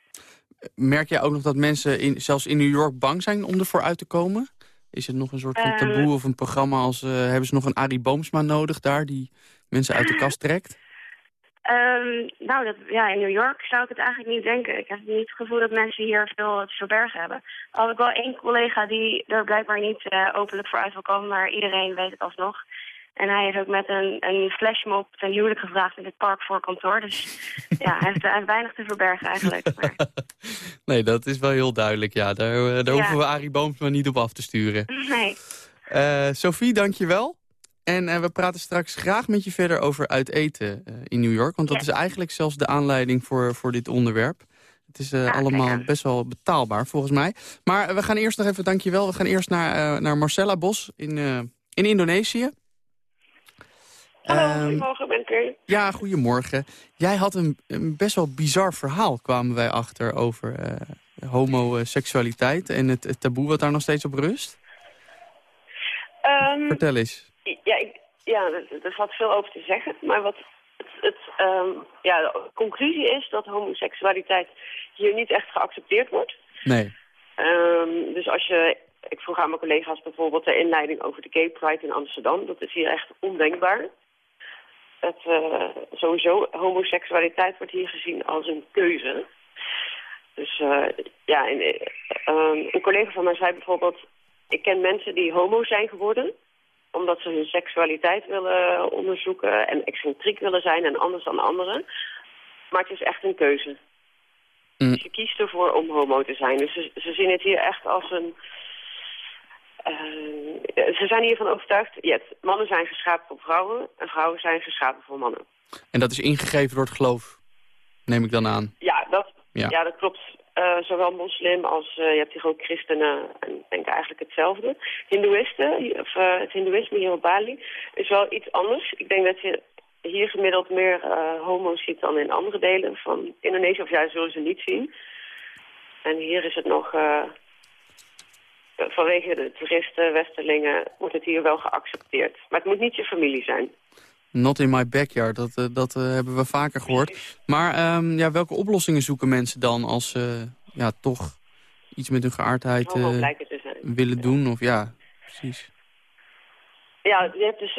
Speaker 6: Merk jij ook nog dat mensen in, zelfs in New York bang zijn om ervoor uit te komen? Is het nog een soort van taboe of een programma als... eh, hebben ze nog een Arie Boomsma nodig daar, die mensen uit de kast trekt?
Speaker 9: Ehm, nou, dat, ja, in New York zou ik het eigenlijk niet denken. Ik heb niet het gevoel dat mensen hier veel te verbergen hebben. Al heb ik wel één collega die er blijkbaar niet eh, openlijk voor uit wil komen, maar iedereen weet het alsnog. En hij is ook met een, een flashmob ten huwelijk gevraagd in het park voor kantoor. Dus ja, hij heeft, hij heeft weinig te verbergen eigenlijk. Maar,
Speaker 6: Nee, dat is wel heel duidelijk, ja. Daar, eh, daar
Speaker 9: Ja.
Speaker 6: hoeven we Arie Boomsma niet op af te sturen.
Speaker 9: nee.
Speaker 6: Eh Sophie, dank je wel. En eh, we praten straks graag met je verder over uit eten eh, in New York. Want dat is eigenlijk zelfs de aanleiding voor, voor dit onderwerp. Het is eh, allemaal best wel betaalbaar, volgens mij. Maar we gaan eerst nog even, dank je wel. We gaan eerst naar, naar Marcella Bos in, in Indonesië.
Speaker 4: Hallo,
Speaker 6: Ehm,
Speaker 4: goedemorgen, ben ik er.
Speaker 6: ja, goedemorgen. Jij had een, een best wel bizar verhaal, kwamen wij achter, over homoseksualiteit en het, het taboe wat daar nog steeds op rust.
Speaker 4: Ehm,
Speaker 6: Vertel eens.
Speaker 4: Ja, er, valt veel over te zeggen. Maar wat het, het, ehm, ja, de conclusie is dat homoseksualiteit hier niet echt geaccepteerd wordt.
Speaker 6: Nee.
Speaker 4: Ehm, dus als je... Ik vroeg aan mijn collega's bijvoorbeeld de inleiding over de Gay Pride in Amsterdam. Dat is hier echt ondenkbaar. Het, eh, sowieso, homoseksualiteit wordt hier gezien als een keuze. Dus eh, ja, en, eh, ehm, een collega van mij zei bijvoorbeeld... Ik ken mensen die homo zijn geworden omdat ze hun seksualiteit willen onderzoeken en excentriek willen zijn en anders dan anderen. Maar het is echt een keuze.
Speaker 6: Mm.
Speaker 4: Dus je kiest ervoor om homo te zijn. Dus ze, ze zien het hier echt als een... eh, ze zijn hiervan overtuigd, ja, mannen zijn geschapen voor vrouwen en vrouwen zijn geschapen voor mannen.
Speaker 6: En dat is ingegeven door het geloof, neem ik dan aan.
Speaker 4: Ja, dat,
Speaker 6: Ja.
Speaker 4: ja. dat klopt. Eh, zowel moslim als eh, je hebt hier ook christenen en ik denk eigenlijk hetzelfde. Hindoeïsten, of eh, het hindoeïsme hier op Bali, is wel iets anders. Ik denk dat je hier gemiddeld meer homo's ziet dan in andere delen van Indonesië. Of ja, zullen ze niet zien. En hier is het nog... vanwege de toeristen, westerlingen, wordt het hier wel geaccepteerd. Maar het moet niet je familie zijn.
Speaker 6: Not in my backyard, dat, eh, dat eh, hebben we vaker gehoord. Maar ehm, ja, welke oplossingen zoeken mensen dan als ze ja, toch iets met hun geaardheid eh, willen doen? Of ja, precies.
Speaker 4: Ja, je hebt dus,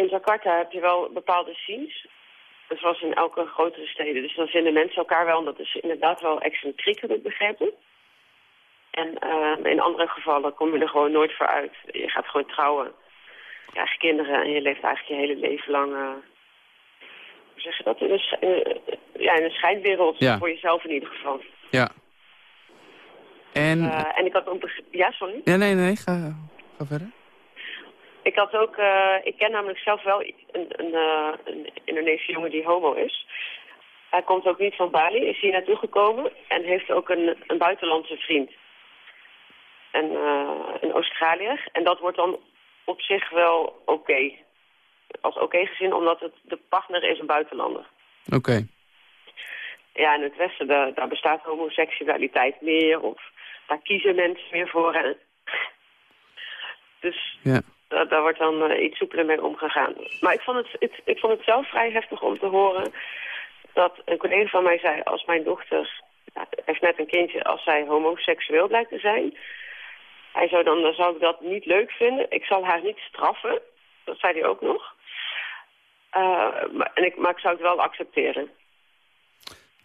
Speaker 4: in Jakarta heb je wel bepaalde scenes. Was in elke grotere steden. Dus dan vinden mensen elkaar wel. En dat is inderdaad wel excentriek, heb ik begrepen. En eh, in andere gevallen kom je er gewoon nooit voor uit. Je gaat gewoon trouwen. Je kinderen en je leeft eigenlijk je hele leven lang... eh, hoe zeg je dat? In een, eh, ja, in een schijnwereld.
Speaker 6: Ja.
Speaker 4: Voor jezelf in ieder geval.
Speaker 6: Ja. En...
Speaker 4: Eh, en ik had ook... Ja, sorry?
Speaker 6: ja, nee, nee, ga, ga verder.
Speaker 4: Ik had ook, eh, ik ken namelijk zelf wel een, een, eh, een Indonesische jongen die homo is. Hij komt ook niet van Bali, is hier naartoe gekomen en heeft ook een, een buitenlandse vriend. En, eh, een Australiër. En dat wordt dan op zich wel oké. Als oké gezien, omdat het, de partner is een buitenlander.
Speaker 6: Oké.
Speaker 4: Ja, in het Westen, daar, daar bestaat homoseksualiteit meer. Of daar kiezen mensen meer voor. En, dus
Speaker 6: Ja.
Speaker 4: daar, daar wordt dan eh, iets soepeler mee omgegaan. Maar ik vond, het, het, ik vond het zelf vrij heftig om te horen dat een collega van mij zei... als mijn dochter ja, heeft net een kindje, als zij homoseksueel blijkt te zijn... Hij zou dan, dan zou ik dat niet leuk vinden. Ik zal haar niet straffen. Dat zei hij ook nog. Eh, maar, en ik, maar ik zou het wel accepteren.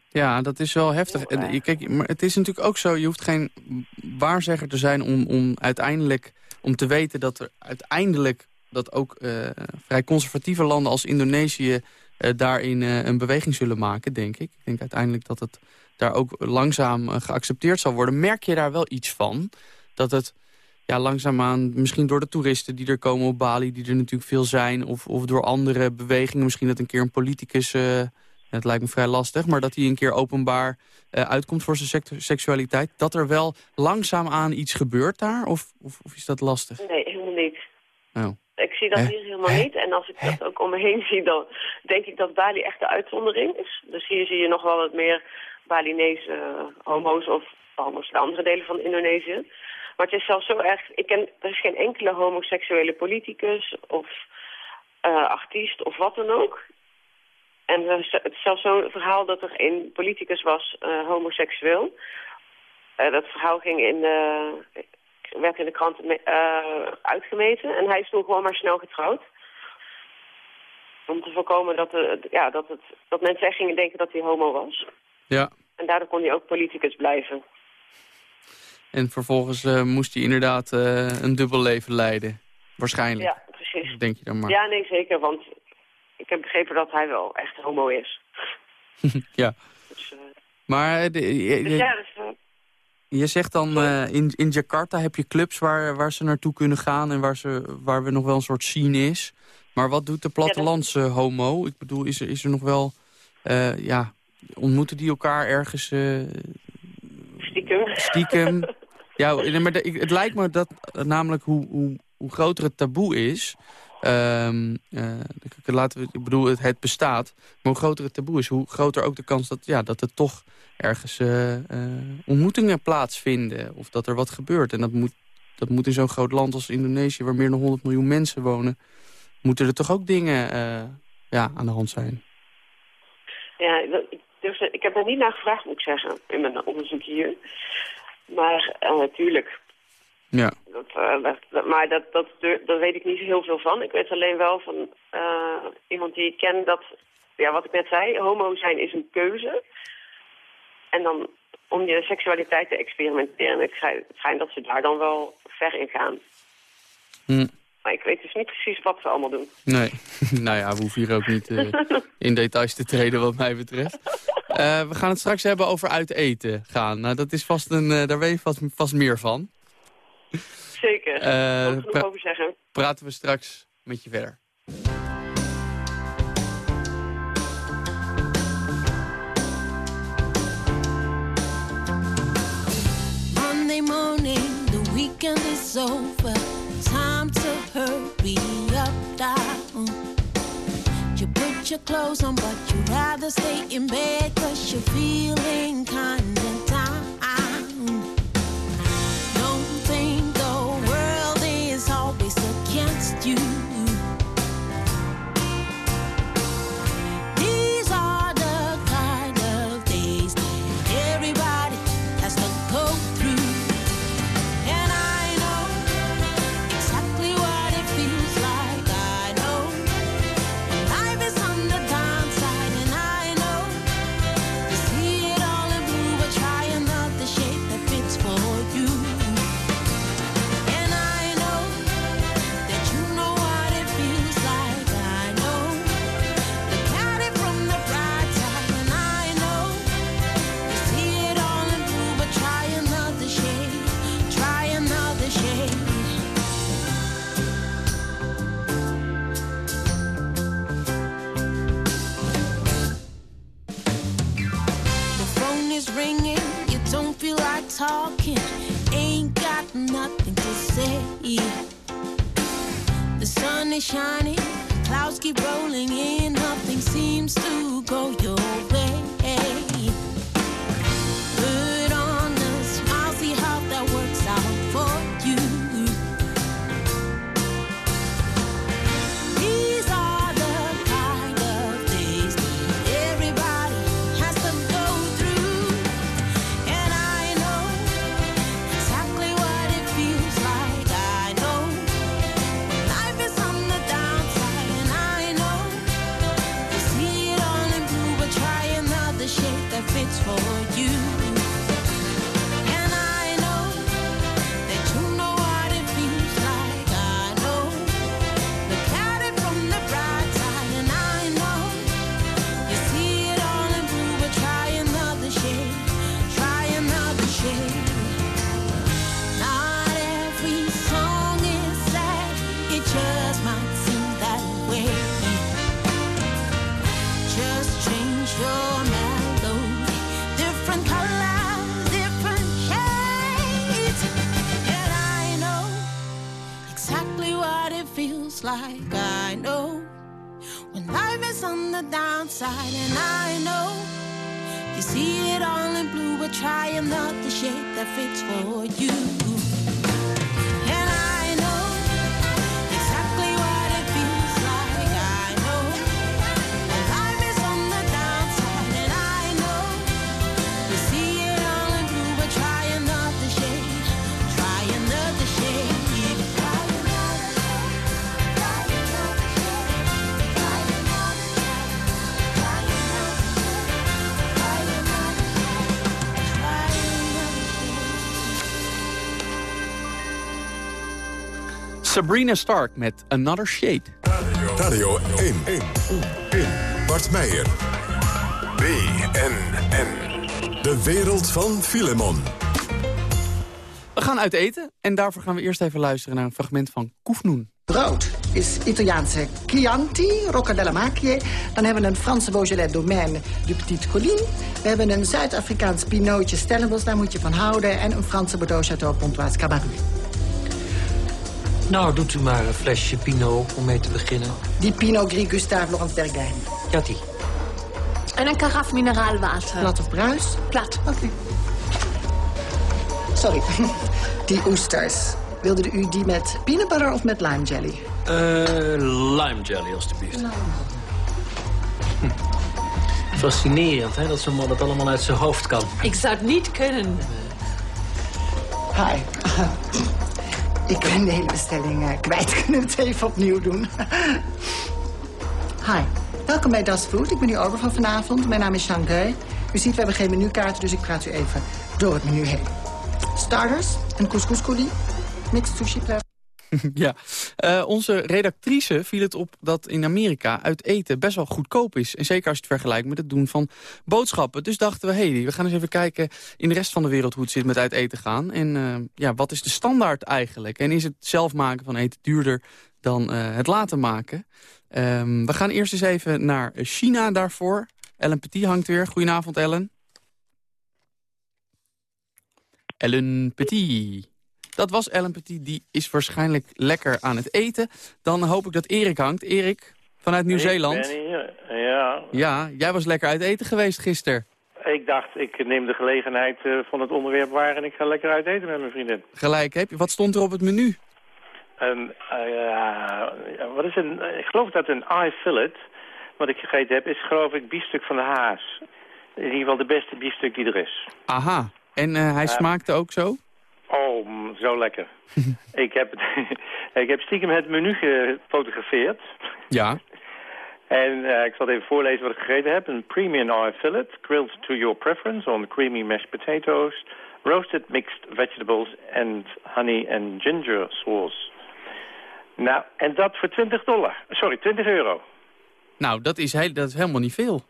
Speaker 6: Ja, dat is wel heftig. Je- Kijk, maar het is natuurlijk ook zo, je hoeft geen waarzegger te zijn om, om uiteindelijk om te weten dat er uiteindelijk dat ook eh, vrij conservatieve landen als Indonesië eh, daarin eh, een beweging zullen maken, denk ik. Ik denk uiteindelijk dat het daar ook langzaam eh, geaccepteerd zal worden. Merk je daar wel iets van? Dat het ja, langzaamaan, misschien door de toeristen die er komen op Bali... die er natuurlijk veel zijn, of, of door andere bewegingen... misschien dat een keer een politicus, eh, het lijkt me vrij lastig... maar dat hij een keer openbaar eh, uitkomt voor zijn seksualiteit... dat er wel langzaamaan iets gebeurt daar? Of, of, of is dat lastig?
Speaker 4: Nee, helemaal niet.
Speaker 6: Oh.
Speaker 4: Ik zie dat hier helemaal niet. En als ik dat ook om me heen zie, dan denk ik dat Bali echt de uitzondering is. Dus hier zie je nog wel wat meer Balinese eh, homo's of homo's in andere delen van Indonesië. Maar het is zelfs zo erg... Ik ken, er is geen enkele homoseksuele politicus of eh, artiest of wat dan ook. En er is- het is zelfs zo'n verhaal dat er een politicus was eh, homoseksueel. Eh, dat verhaal ging in de, werd in de eh, uitgemeten. En hij is toen gewoon maar snel getrouwd. Om te voorkomen dat, de, ja, dat, het, dat mensen echt gingen denken dat hij homo was.
Speaker 6: Ja,
Speaker 4: En daardoor kon hij ook politicus blijven.
Speaker 6: En vervolgens eh, moest hij inderdaad eh, een dubbel leven leiden. Waarschijnlijk,
Speaker 4: Ja, precies.
Speaker 6: denk je dan maar.
Speaker 4: Ja, nee, zeker. Want ik heb begrepen dat hij wel echt homo is.
Speaker 6: ja.
Speaker 4: Dus, eh,
Speaker 6: Maar de- je,
Speaker 4: dus
Speaker 6: je-
Speaker 4: ja, dus,
Speaker 6: Je zegt dan, in, in Jakarta heb je clubs waar, waar ze naartoe kunnen gaan... en waar, ze, waar we nog wel een soort scene is. Maar wat doet de plattelandse homo? Ik bedoel, is er, is er nog wel... ja, ontmoeten die elkaar ergens
Speaker 4: stiekem.
Speaker 6: stiekem? ja, maar het lijkt me dat eh, namelijk hoe, hoe, hoe groter het taboe is... ik- laten we, ik bedoel, het, bestaat. Maar hoe groter het taboe is, hoe groter ook de kans dat, ja, dat er toch ergens eh, ontmoetingen plaatsvinden. Of dat er wat gebeurt. En dat moet, dat moet in zo'n groot land als Indonesië, waar meer dan 100 miljoen mensen wonen, moeten er toch ook dingen ja, aan de hand zijn.
Speaker 4: Ja, ik, ik heb er niet naar gevraagd, moet ik zeggen, in mijn onderzoek hier. Maar eh, natuurlijk,
Speaker 6: Ja.
Speaker 4: dat, eh, dat, dat- maar dat, dat, daar weet ik niet zo heel veel van. Ik weet alleen wel van eh, iemand die ik ken dat, ja, wat ik net zei, homo zijn is een keuze. En dan om je seksualiteit te experimenteren. Ik schijnt dat ze daar dan wel ver in gaan.
Speaker 6: Hm.
Speaker 4: Maar ik weet dus niet precies wat ze allemaal doen.
Speaker 6: Nee, nou ja, we hoeven hier ook niet in details te treden wat mij betreft. Eh, we gaan het straks hebben over uit eten gaan. Nou, dat is vast een, eh, daar weet je vast, vast meer van.
Speaker 4: Zeker,
Speaker 6: Eh,
Speaker 4: daar kan ik over zeggen.
Speaker 6: Praten we straks met je verder.
Speaker 13: Monday morning, the weekend is over. Time to hurry your clothes on, but you'd rather stay in bed cause you're feeling kinda don't feel like talking, ain't got nothing to say. The sun is shining, clouds keep rolling in, nothing seems to go your way. Like. I know when life is on the downside, and I know you see it all in blue, but try another shape that fits for you.
Speaker 6: Sabrina Stark met Another Shade.
Speaker 2: Radio 1. 1. 1. Bart Meijer. BNN. De wereld van Filemon.
Speaker 6: We gaan uit eten en daarvoor gaan we eerst even luisteren naar een fragment van Koefnoen.
Speaker 14: Brood is Italiaanse Chianti, Rocca della Macchie. Dan hebben we een Franse Beaujolais Domaine du Petit Colline. We hebben een Zuid-Afrikaans Pinotje Stellenbosch, daar moet je van houden. En een Franse Bordeaux Château Pontoise Cabaret.
Speaker 15: Nou, doet u maar een flesje Pinot om mee te beginnen.
Speaker 14: Die Pinot Gris Gustave Laurent Bergijn.
Speaker 15: Ja, die.
Speaker 16: En een karaf mineraalwater.
Speaker 14: Plat of bruis?
Speaker 16: Plat.
Speaker 14: Oké. Sorry. Die oesters. Wilde u die met peanut butter of met lime jelly?
Speaker 15: Eh, lime jelly, alstublieft. Hm. Fascinerend, hè, dat zo'n man dat allemaal uit zijn hoofd kan.
Speaker 16: Ik zou het niet kunnen.
Speaker 14: Hi. Ik ben de hele bestelling eh, kwijt. Kunnen we het even opnieuw doen? Hi. Welkom bij Das Food. Ik ben uw order van vanavond. Mijn naam is Shanghai. U ziet, we hebben geen menukaarten, dus ik praat u even door het menu heen. Starters, een couscous coulis, mixed sushi platter.
Speaker 6: ja, Eh, onze redactrice viel het op dat in Amerika uit eten best wel goedkoop is. En zeker als je het vergelijkt met het doen van boodschappen. Dus dachten we, hey, we gaan eens even kijken in de rest van de wereld hoe het zit met uit eten gaan. En eh, ja, wat is de standaard eigenlijk? En is het zelf maken van eten duurder dan eh, het laten maken? Ehm, we gaan eerst eens even naar China daarvoor. Ellen Petit hangt weer. Goedenavond, Ellen. Ellen Petit. Dat was Ellen Petit, die is waarschijnlijk lekker aan het eten. Dan hoop ik dat Erik hangt. Erik, Vanuit Nieuw-Zeeland?
Speaker 7: Ja.
Speaker 6: Ja, jij was lekker uit eten geweest gisteren.
Speaker 7: Ik dacht, ik neem de gelegenheid eh, van het onderwerp waar en ik ga lekker uit eten met mijn vriendin.
Speaker 6: Gelijk heb je. Wat stond er op het menu?
Speaker 7: En, eh, ja, wat is een, ik geloof dat een eye fillet, wat ik gegeten heb, is geloof ik biefstuk van de haas. In ieder geval de beste biefstuk die er is.
Speaker 6: Aha. En eh, hij smaakte ook zo?
Speaker 7: Oh, mm, zo lekker. ik, heb het, ik heb stiekem het menu gefotografeerd.
Speaker 6: Ja.
Speaker 7: En eh, ik zal het even voorlezen wat ik gegeten heb. Een premium eye fillet, grilled to your preference on creamy mashed potatoes, roasted mixed vegetables and honey and ginger sauce. Nou, en dat voor 20 dollar. Sorry, 20 euro.
Speaker 6: Nou, dat is, heel, dat is helemaal niet veel.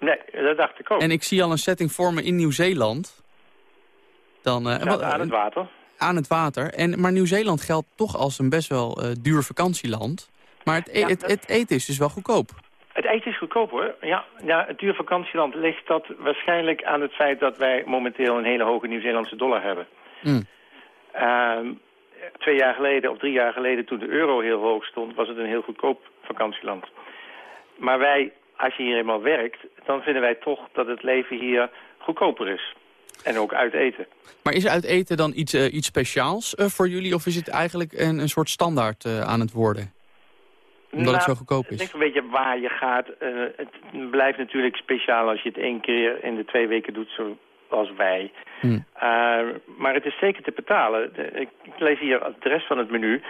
Speaker 7: Nee, dat dacht ik ook.
Speaker 6: En ik zie al een setting vormen in Nieuw-Zeeland. Dan, eh, wat-
Speaker 7: aan het water.
Speaker 6: aan het water. En, maar Nieuw-Zeeland geldt toch als een best wel eh, duur vakantieland. Maar het, e-
Speaker 7: Ja,
Speaker 6: het,
Speaker 7: dat-
Speaker 6: het eten is dus wel goedkoop.
Speaker 7: Het eten is goedkoop hoor. Ja, ja, het duur vakantieland ligt dat waarschijnlijk aan het feit dat wij momenteel een hele hoge Nieuw-Zeelandse dollar hebben.
Speaker 6: Mm.
Speaker 7: Ehm, twee jaar geleden of drie jaar geleden toen de euro heel hoog stond, was het een heel goedkoop vakantieland. Maar wij, als je hier eenmaal werkt, dan vinden wij toch dat het leven hier goedkoper is. En ook uit eten.
Speaker 6: Maar is uit eten dan iets, eh, iets speciaals eh, voor jullie? Of is het eigenlijk een, een soort standaard eh, aan het worden? Omdat het
Speaker 7: Nou,
Speaker 6: zo goedkoop
Speaker 7: Het
Speaker 6: is.
Speaker 7: ligt een beetje waar je gaat. Het blijft natuurlijk speciaal als je het één keer in de twee weken doet zoals wij.
Speaker 6: Hm.
Speaker 7: Maar het is zeker te betalen. Ik lees hier de rest van het menu.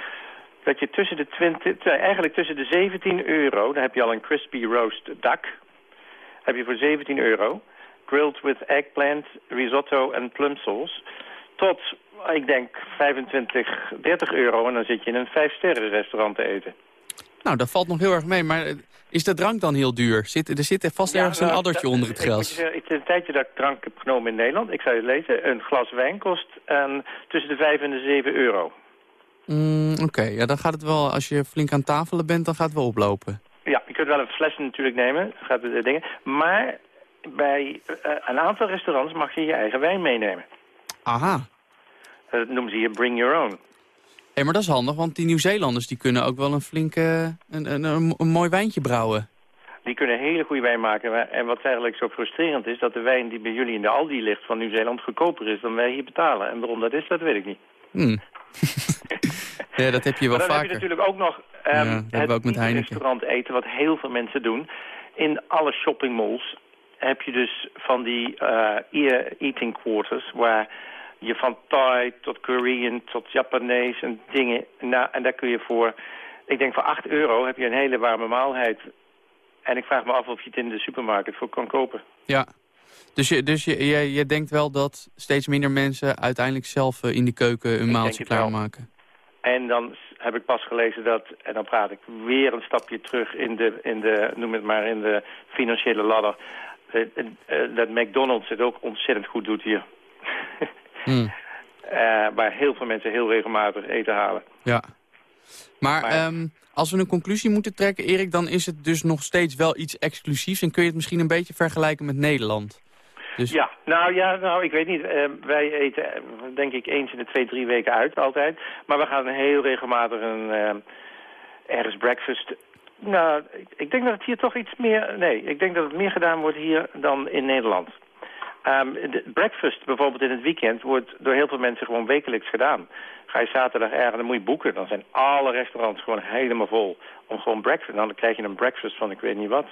Speaker 7: Dat je tussen de 20, t- eigenlijk tussen de 17 euro, dan heb je al een crispy roast duck. Heb je voor 17 euro. Grilled with eggplant, risotto en plum sauce. Tot, ik denk, 25, 30 euro. En dan zit je in een vijf sterren restaurant te eten.
Speaker 6: Nou, dat valt nog heel erg mee. Maar eh, is de drank dan heel duur? Zit, er zit vast
Speaker 7: Ja,
Speaker 6: ergens een
Speaker 7: nou,
Speaker 6: addertje
Speaker 7: dat-
Speaker 6: onder het
Speaker 7: ik
Speaker 6: gras.
Speaker 7: zeggen, Het is een tijdje dat ik drank heb genomen in Nederland. Ik zou je het lezen. Een glas wijn kost eh, tussen de 5 en de 7 euro.
Speaker 6: Mm, Oké, ja, dan gaat het wel, als je flink aan tafelen bent, dan gaat het wel oplopen.
Speaker 7: Ja, je kunt wel een fles natuurlijk nemen. Gaat de dingen. Maar bij eh, een aantal restaurants mag je je eigen wijn meenemen.
Speaker 6: Aha.
Speaker 7: Dat noemen ze hier bring your own.
Speaker 6: Hé, maar dat is handig, want die Nieuw-Zeelanders die kunnen ook wel een flinke, een, een, een, een mooi wijntje brouwen.
Speaker 7: Die kunnen hele goede wijn maken. En wat eigenlijk zo frustrerend is, dat de wijn die bij jullie in de Aldi ligt van Nieuw-Zeeland goedkoper is dan wij hier betalen. En waarom dat is, dat weet ik niet.
Speaker 6: Hmm. ja, dat heb je wel
Speaker 7: maar dan
Speaker 6: vaker.
Speaker 7: heb je natuurlijk ook nog ehm,
Speaker 6: Ja, we ook met
Speaker 7: het restaurant eten, wat heel veel mensen doen. In alle shoppingmalls heb je dus van die ear eating quarters, waar je van Thai tot Korean tot Japanees en dingen, nou, en daar kun je voor, ik denk voor 8 euro heb je een hele warme maaltijd. En ik vraag me af of je het in de supermarkt voor kan kopen.
Speaker 6: Ja. Dus, je, dus je, je, je denkt wel dat steeds minder mensen uiteindelijk zelf eh, in de keuken een
Speaker 7: denk
Speaker 6: maaltje klaarmaken.
Speaker 7: En dan heb ik pas gelezen dat, en dan praat ik weer een stapje terug in de, in de noem het maar, in de financiële ladder. Eh, eh, eh, dat McDonald's het ook ontzettend goed doet hier.
Speaker 6: Hmm.
Speaker 7: Waar heel veel mensen heel regelmatig eten halen.
Speaker 6: Ja. Maar, ehm, als we een conclusie moeten trekken, Erik, dan is het dus nog steeds wel iets exclusiefs. En kun je het misschien een beetje vergelijken met Nederland. Dus,
Speaker 7: Ja, nou ja, nou ik weet niet. Eh, wij eten denk ik eens in de twee, drie weken uit altijd. Maar we gaan heel regelmatig een, eh, ergens breakfast. Nou, ik, denk dat het hier toch iets meer... Nee, ik denk dat het meer gedaan wordt hier dan in Nederland. Ehm, breakfast bijvoorbeeld in het weekend wordt door heel veel mensen gewoon wekelijks gedaan. Ga je zaterdag ergens, dan moet je boeken. Dan zijn alle restaurants gewoon helemaal vol om gewoon breakfast. Dan krijg je een breakfast van ik weet niet wat.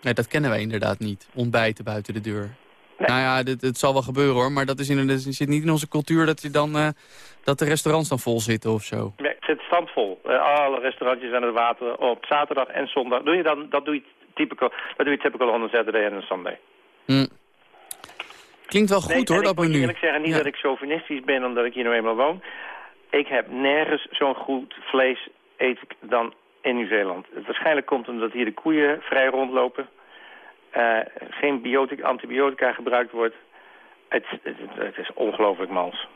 Speaker 6: Nee, dat kennen wij inderdaad niet. Ontbijten buiten de deur. Nou ja, dit, het zal wel gebeuren hoor. Maar dat is in, zit niet in onze cultuur dat, je dan, eh, dat de restaurants dan vol zitten of zo.
Speaker 7: Nee, het zit standvol. Eh, alle restaurantjes aan het water op zaterdag en zondag. Doe je dan, dat doe je typical, dat doe je typical on a Saturday en een Sunday.
Speaker 6: Hm. Klinkt wel goed
Speaker 7: Nee,
Speaker 6: hoor, dat
Speaker 7: ik moet
Speaker 6: menu.
Speaker 7: eerlijk zeggen, niet
Speaker 6: Ja.
Speaker 7: dat ik chauvinistisch ben omdat ik hier nou eenmaal woon. Ik heb nergens zo'n goed vlees eet ik dan in Nieuw-Zeeland. Waarschijnlijk komt omdat hier de koeien vrij rondlopen. Eh, geen biotic, antibiotica gebruikt wordt. Het, het, het is ongelooflijk mals.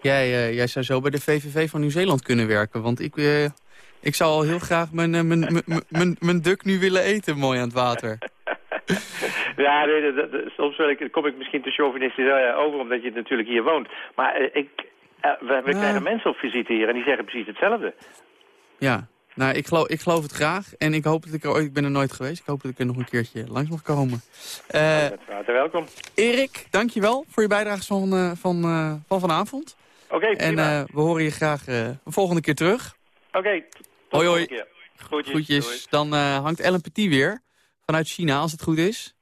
Speaker 6: Jij, eh, jij zou zo bij de VVV van Nieuw-Zeeland kunnen werken. Want ik, eh, ik zou al heel graag mijn, mijn, mijn, mijn- duk nu willen eten, mooi aan het water.
Speaker 7: Ja, nee, dat- dat- soms wil ik, kom ik misschien te chauvinistisch over, omdat je natuurlijk hier woont. Maar ik, we, we
Speaker 6: Ja.
Speaker 7: krijgen mensen op visite hier en die zeggen precies hetzelfde.
Speaker 6: Ja. Nou, ik geloof, ik geloof het graag. En ik hoop dat ik er ooit... Ik ben er nooit geweest. Ik hoop dat ik er nog een keertje langs mag komen. Eh
Speaker 7: Met water welkom.
Speaker 6: Erik, dankjewel voor je bijdrage van, eh, van, eh, van vanavond.
Speaker 7: Oké,
Speaker 6: En
Speaker 7: prima.
Speaker 6: eh, we horen je graag eh, de volgende keer terug.
Speaker 7: Oké, de
Speaker 6: Hoi, hoi.
Speaker 7: keer. Doei.
Speaker 6: Dan eh, hangt Ellen Petit weer. Vanuit China, als het goed is.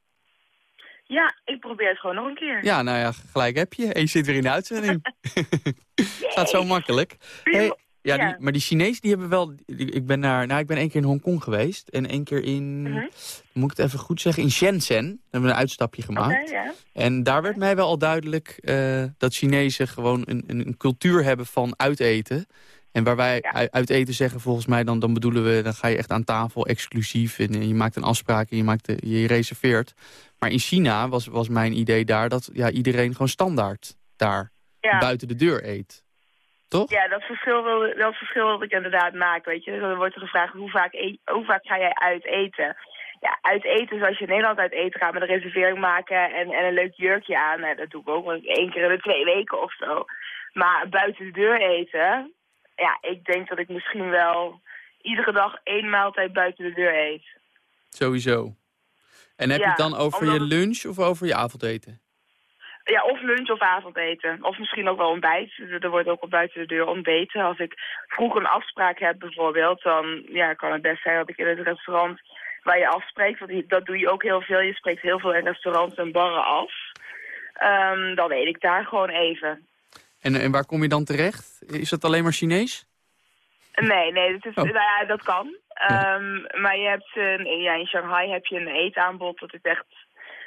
Speaker 8: Ja, ik probeer het gewoon nog een keer.
Speaker 6: Ja, nou ja, gelijk heb je. En je zit weer in de uitzending. Gaat zo makkelijk. Hey, ja, die, maar die Chinezen die hebben wel... die- ik ben naar, nou, ik ben één keer in Hongkong geweest. En één keer in...
Speaker 8: Mhm.
Speaker 6: Moet ik het even goed zeggen? In Shenzhen. Daar hebben we een uitstapje gemaakt.
Speaker 8: Ja.
Speaker 6: En daar werd mij wel al duidelijk eh, dat Chinezen gewoon een, een, een cultuur hebben van uiteten. En waar wij ui- uiteten zeggen volgens mij, dan, dan bedoelen we... dan ga je echt aan tafel exclusief en, eh, je maakt een afspraak en je, maakt de, je reserveert. Maar in China was, was mijn idee daar dat ja, iedereen gewoon standaard daar buiten de deur eet. Toch?
Speaker 8: Ja, dat verschil, wil, dat verschil wil ik inderdaad maken, weet je. Dan wordt er gevraagd, hoe vaak, hoe vaak ga jij uit eten? Ja, uit eten, zoals je in Nederland uit eten gaat met een reservering maken en, en een leuk jurkje aan. Nou, dat doe ik ook wel één keer in de twee weken of zo. Maar buiten de deur eten, ja, ik denk dat ik misschien wel iedere dag één maaltijd buiten de deur eet.
Speaker 6: Sowieso. En heb je het dan over
Speaker 8: omdat
Speaker 6: je lunch of over je avondeten?
Speaker 8: Ja, of lunch of avondeten. Of misschien ook wel ontbijt. Er wordt ook al buiten de deur ontbeten. Als ik vroeg een afspraak heb bijvoorbeeld, dan ja, kan het best zijn dat ik in het restaurant waar je afspreekt, want dat doe je ook heel veel. Je spreekt heel veel in restaurants en barren af. Ehm, dan eet ik daar gewoon even.
Speaker 6: En, en waar kom je dan terecht? Is dat alleen maar Chinees?
Speaker 8: Nee, nee, dat, is,
Speaker 6: Oh.
Speaker 8: nou ja, dat kan. Ehm, maar je hebt een, ja, in Shanghai heb je een eetaanbod dat is echt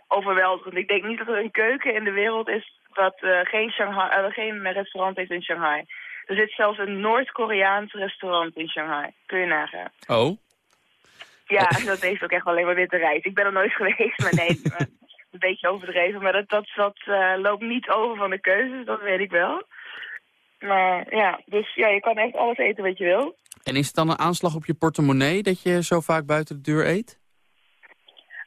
Speaker 8: overweldigend. Ik denk niet dat er een keuken in de wereld is dat eh, geen, Shanghai, eh, geen restaurant heeft in Shanghai. Er zit zelfs een Noord-Koreaans restaurant in Shanghai. Kun je nagaan.
Speaker 6: Oh,
Speaker 8: Ja, dat heeft ook echt alleen maar witte rijst. Ik ben er nooit geweest, maar nee, een beetje overdreven. Maar dat, dat, dat eh, loopt niet over van de keuzes, dat weet ik wel. Maar ja, dus ja, je kan echt alles eten wat je wil.
Speaker 6: en is het dan een aanslag op je portemonnee dat je zo vaak buiten de deur eet?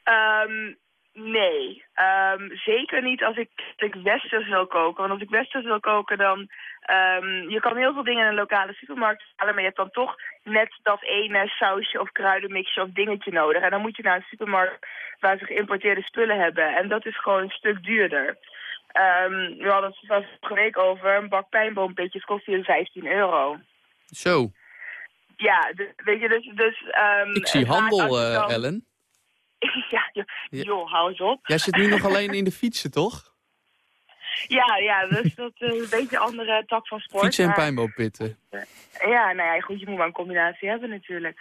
Speaker 8: Ehm, nee, Ehm, zeker niet als ik, als ik westers wil koken. Want als ik westers wil koken, dan... ehm, je kan heel veel dingen in een lokale supermarkt halen, maar je hebt dan toch net dat ene sausje of kruidenmixje of dingetje nodig. En dan moet je naar een supermarkt waar ze geïmporteerde spullen hebben. En dat is gewoon een stuk duurder. Ehm, we hadden het vorige week over, een bak pijnboompitjes kost hier 15 euro.
Speaker 6: Zo,
Speaker 8: Ja, dus, weet je, dus... dus
Speaker 6: ik zie handel,
Speaker 8: dan-
Speaker 6: Ellen.
Speaker 8: ja, joh, joh, hou eens op.
Speaker 6: Jij zit nu nog alleen in de fietsen, toch?
Speaker 8: Ja, ja, dus dat is een beetje een andere tak van sport.
Speaker 6: Fietsen en
Speaker 8: maar-
Speaker 6: pijnboompitten.
Speaker 8: Ja, nou ja, goed, je moet maar een combinatie hebben natuurlijk.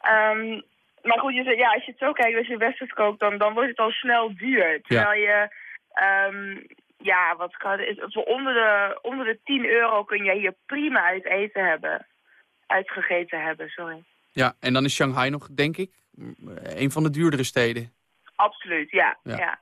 Speaker 8: Ehm, maar goed, je, ja, als je het zo kijkt, als je westers kookt, dan, dan wordt het al snel duur. Terwijl je, ehm, ja, wat kan voor onder de, onder de 10 euro kun je hier prima uit eten hebben. Uitgegeten hebben, sorry.
Speaker 6: Ja, en dan is Shanghai nog, denk ik, m- een van de duurdere steden.
Speaker 8: Absoluut, ja.
Speaker 6: Ja.
Speaker 8: ja.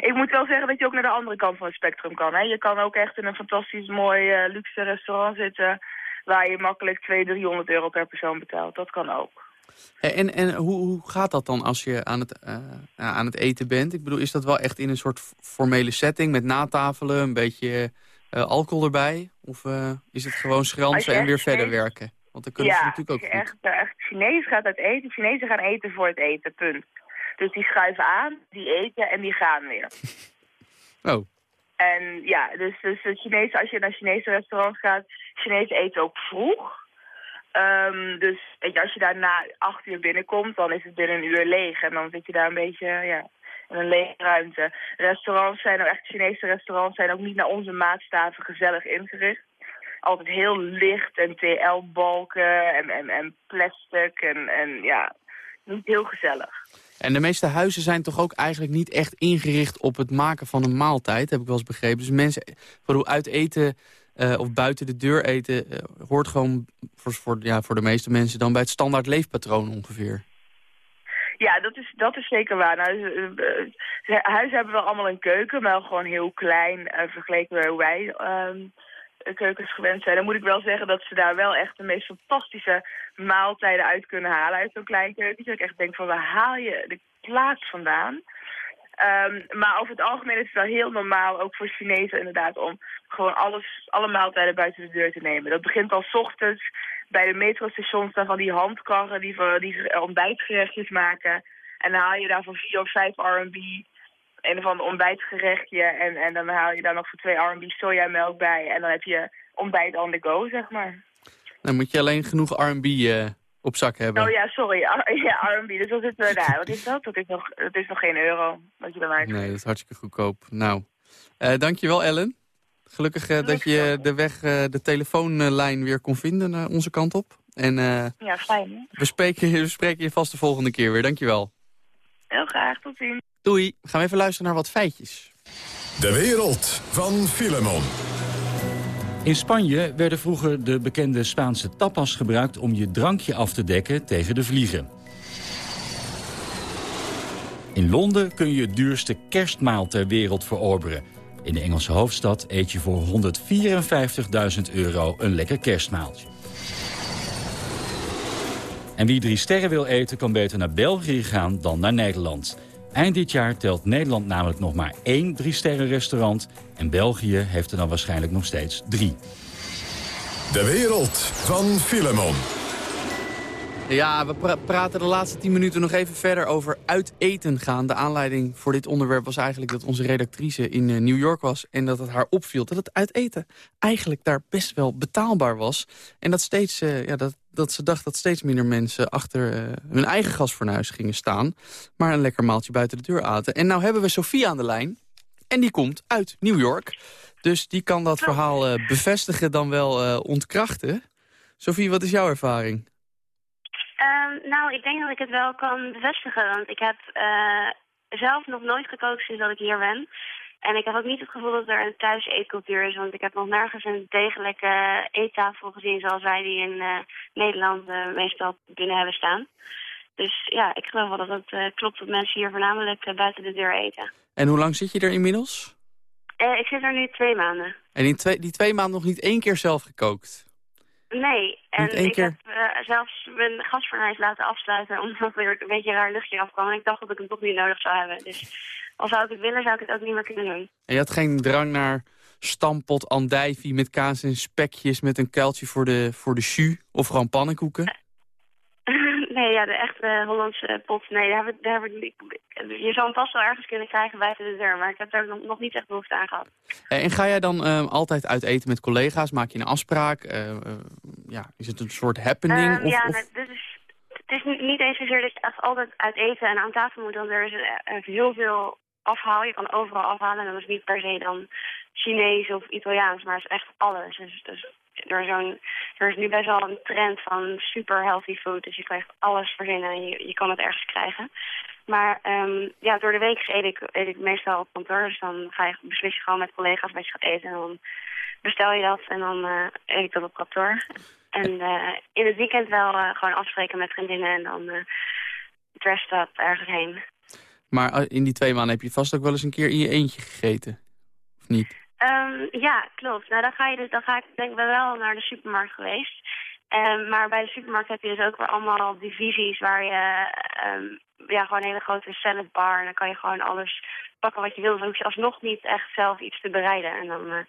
Speaker 8: Ik moet wel zeggen dat je ook naar de andere kant van het spectrum kan. Hè. Je kan ook echt in een fantastisch mooi eh, luxe restaurant zitten... waar je makkelijk 200, 300 euro per persoon betaalt. Dat kan ook.
Speaker 6: Hé, En, en hoe, hoe gaat dat dan als je aan het, eh, aan het eten bent? Ik bedoel, is dat wel echt in een soort formele setting met natafelen, een beetje eh, alcohol erbij? Of eh, is het gewoon schransen en weer verder werken? Want dan kunnen ze
Speaker 8: ja,
Speaker 6: natuurlijk ook goed.
Speaker 8: echt, eh, echt Chinees gaat uit eten. Chinezen gaan eten voor het eten, punt. Dus die schuiven aan, die eten en die gaan weer.
Speaker 6: Oh,
Speaker 8: En ja, dus, dus de Chinezen, als je naar Chinese restaurants gaat, Chinezen eten ook vroeg. Ehm, dus weet je, als je daar na acht uur binnenkomt, dan is het binnen een uur leeg. En dan zit je daar een beetje ja, in een lege ruimte. Restaurants zijn ook echt, Chinese restaurants zijn ook niet naar onze maatstaven gezellig ingericht. Altijd heel licht en TL-balken en, en, en plastic en, en ja, niet heel gezellig.
Speaker 6: En de meeste huizen zijn toch ook eigenlijk niet echt ingericht op het maken van een maaltijd, heb ik wel eens begrepen. Dus mensen, voor uit eten eh, of buiten de deur eten, eh, hoort gewoon voor, voor, ja, voor de meeste mensen dan bij het standaard leefpatroon ongeveer.
Speaker 8: Ja, dat is, dat is zeker waar. Nou, eh, ze- huizen hebben wel allemaal een keuken, maar gewoon heel klein vergeleken met hoe wij ehm, keukens gewend zijn. Dan moet ik wel zeggen dat ze daar wel echt de meest fantastische maaltijden uit kunnen halen uit zo'n klein keukentje. Dat ik echt denk van, waar haal je de plaats vandaan? Ehm, maar over het algemeen is het wel heel normaal, ook voor Chinezen inderdaad, om gewoon alles, alle maaltijden buiten de deur te nemen. Dat begint al ochtends bij de metrostations staan van die handkarren die, voor, die ontbijtgerechtjes maken. En dan haal je daar voor vier of vijf R&B een of ander ontbijtgerechtje. En, en dan haal je daar nog voor twee R&B sojamelk bij. En dan heb je ontbijt on the go, zeg maar.
Speaker 6: Dan moet je alleen genoeg R&B eh, op zak hebben.
Speaker 8: Oh ja, sorry. R- ja, R&B. Dus dat is, uh, nou, wat is dat? Dat is, nog, dat is nog geen euro wat je dan maakt.
Speaker 6: Nee, dat is hartstikke goedkoop. Nou, eh dankjewel Ellen. Gelukkig eh, dat je de weg, eh, de telefoonlijn weer kon vinden naar onze kant op. En eh,
Speaker 8: Ja, fijn hè?
Speaker 6: we, spreken, we spreken je vast de volgende keer weer. Dankjewel.
Speaker 8: Heel graag. Tot ziens.
Speaker 6: Doei. Gaan we even luisteren naar wat feitjes.
Speaker 2: De wereld van Filemon.
Speaker 12: In Spanje werden vroeger de bekende Spaanse tapas gebruikt... om je drankje af te dekken tegen de vliegen. In Londen kun je het duurste kerstmaal ter wereld verorberen. In de Engelse hoofdstad eet je voor 154.000 euro een lekker kerstmaaltje. En wie drie sterren wil eten, kan beter naar België gaan dan naar Nederland. Eind dit jaar telt Nederland namelijk nog maar één drie-sterren restaurant... en België heeft er dan waarschijnlijk nog steeds drie.
Speaker 2: De wereld van Filemon.
Speaker 6: Ja, we pra- praten de laatste tien minuten nog even verder over uit eten gaan. De aanleiding voor dit onderwerp was eigenlijk dat onze redactrice in eh, New York was... en dat het haar opviel dat het uit eten eigenlijk daar best wel betaalbaar was. En dat, steeds, eh, ja, dat, dat ze dacht dat steeds minder mensen achter eh, hun eigen gasfornuis gingen staan... maar een lekker maaltje buiten de deur aten. En nou hebben we Sofie aan de lijn en die komt uit New York. Dus die kan dat verhaal eh, bevestigen dan wel eh, ontkrachten. Sofie, wat is jouw ervaring?
Speaker 9: Ehm, nou, ik denk dat ik het wel kan bevestigen. Want ik heb zelf nog nooit gekookt sinds dat ik hier ben. En ik heb ook niet het gevoel dat er een thuis eetcultuur is. Want ik heb nog nergens een degelijke eettafel gezien zoals wij die in eh, Nederland eh, meestal binnen hebben staan. Dus ja, ik geloof wel dat het eh, klopt dat mensen hier voornamelijk buiten de deur eten.
Speaker 6: En hoe lang zit je er inmiddels?
Speaker 9: Ik zit er nu twee maanden.
Speaker 6: En in twee, die twee maanden nog niet één keer zelf gekookt?
Speaker 9: Nee, en ik heb eh, zelfs mijn gasfornuis laten afsluiten omdat er een beetje raar luchtje afkwam. En ik dacht dat ik hem toch niet nodig zou hebben. Dus al zou ik het willen, zou ik het ook niet meer kunnen doen.
Speaker 6: En je had geen drang naar stampot andijvie met kaas en spekjes... met een kuiltje voor de, voor de jus of gewoon pannenkoeken?
Speaker 9: Nee, ja, de echte Hollandse pot. Nee, daar heb ik, daar heb ik, niet- je zou hem vast wel ergens kunnen krijgen buiten de deur. Maar ik heb daar nog, niet echt behoefte aan gehad.
Speaker 6: Eh, En ga jij dan eh, altijd uit eten met collega's? Maak je een afspraak? Eh, eh, ja, is het een soort happening?
Speaker 9: Ehm,
Speaker 6: of,
Speaker 9: ja,
Speaker 6: of-
Speaker 9: dit is, het is niet, eens zozeer dat je echt altijd uit eten en aan tafel moet. Want er is heel veel afhaal. Je kan overal afhalen. En dat is niet per se dan Chinees of Italiaans, maar het is echt alles. Dus, dus er, is zo'n, er is nu best wel een trend van super healthy food. Dus je echt alles verzinnen en je, je kan het ergens krijgen. Maar ehm, ja, door de week eet ik, eet ik meestal op kantoor. Dus dan ga je, beslis je gewoon met collega's wat je gaat eten. En dan bestel je dat en dan eh, eet ik dat op kantoor. En eh, in het weekend wel eh, gewoon afspreken met vriendinnen en dan dress dat ergens heen.
Speaker 6: Maar in die twee maanden heb je vast ook wel eens een keer in je eentje gegeten? Of niet?
Speaker 9: Ehm, ja, klopt. Nou, dan ga, je dus, dan ga ik denk ik wel naar de supermarkt geweest. Ehm, maar bij de supermarkt heb je dus ook weer allemaal divisies waar je ehm, ja, gewoon een hele grote salad bar. En dan kan je gewoon alles pakken wat je wil. Dan hoef je alsnog niet echt zelf iets te bereiden. En dan, eh,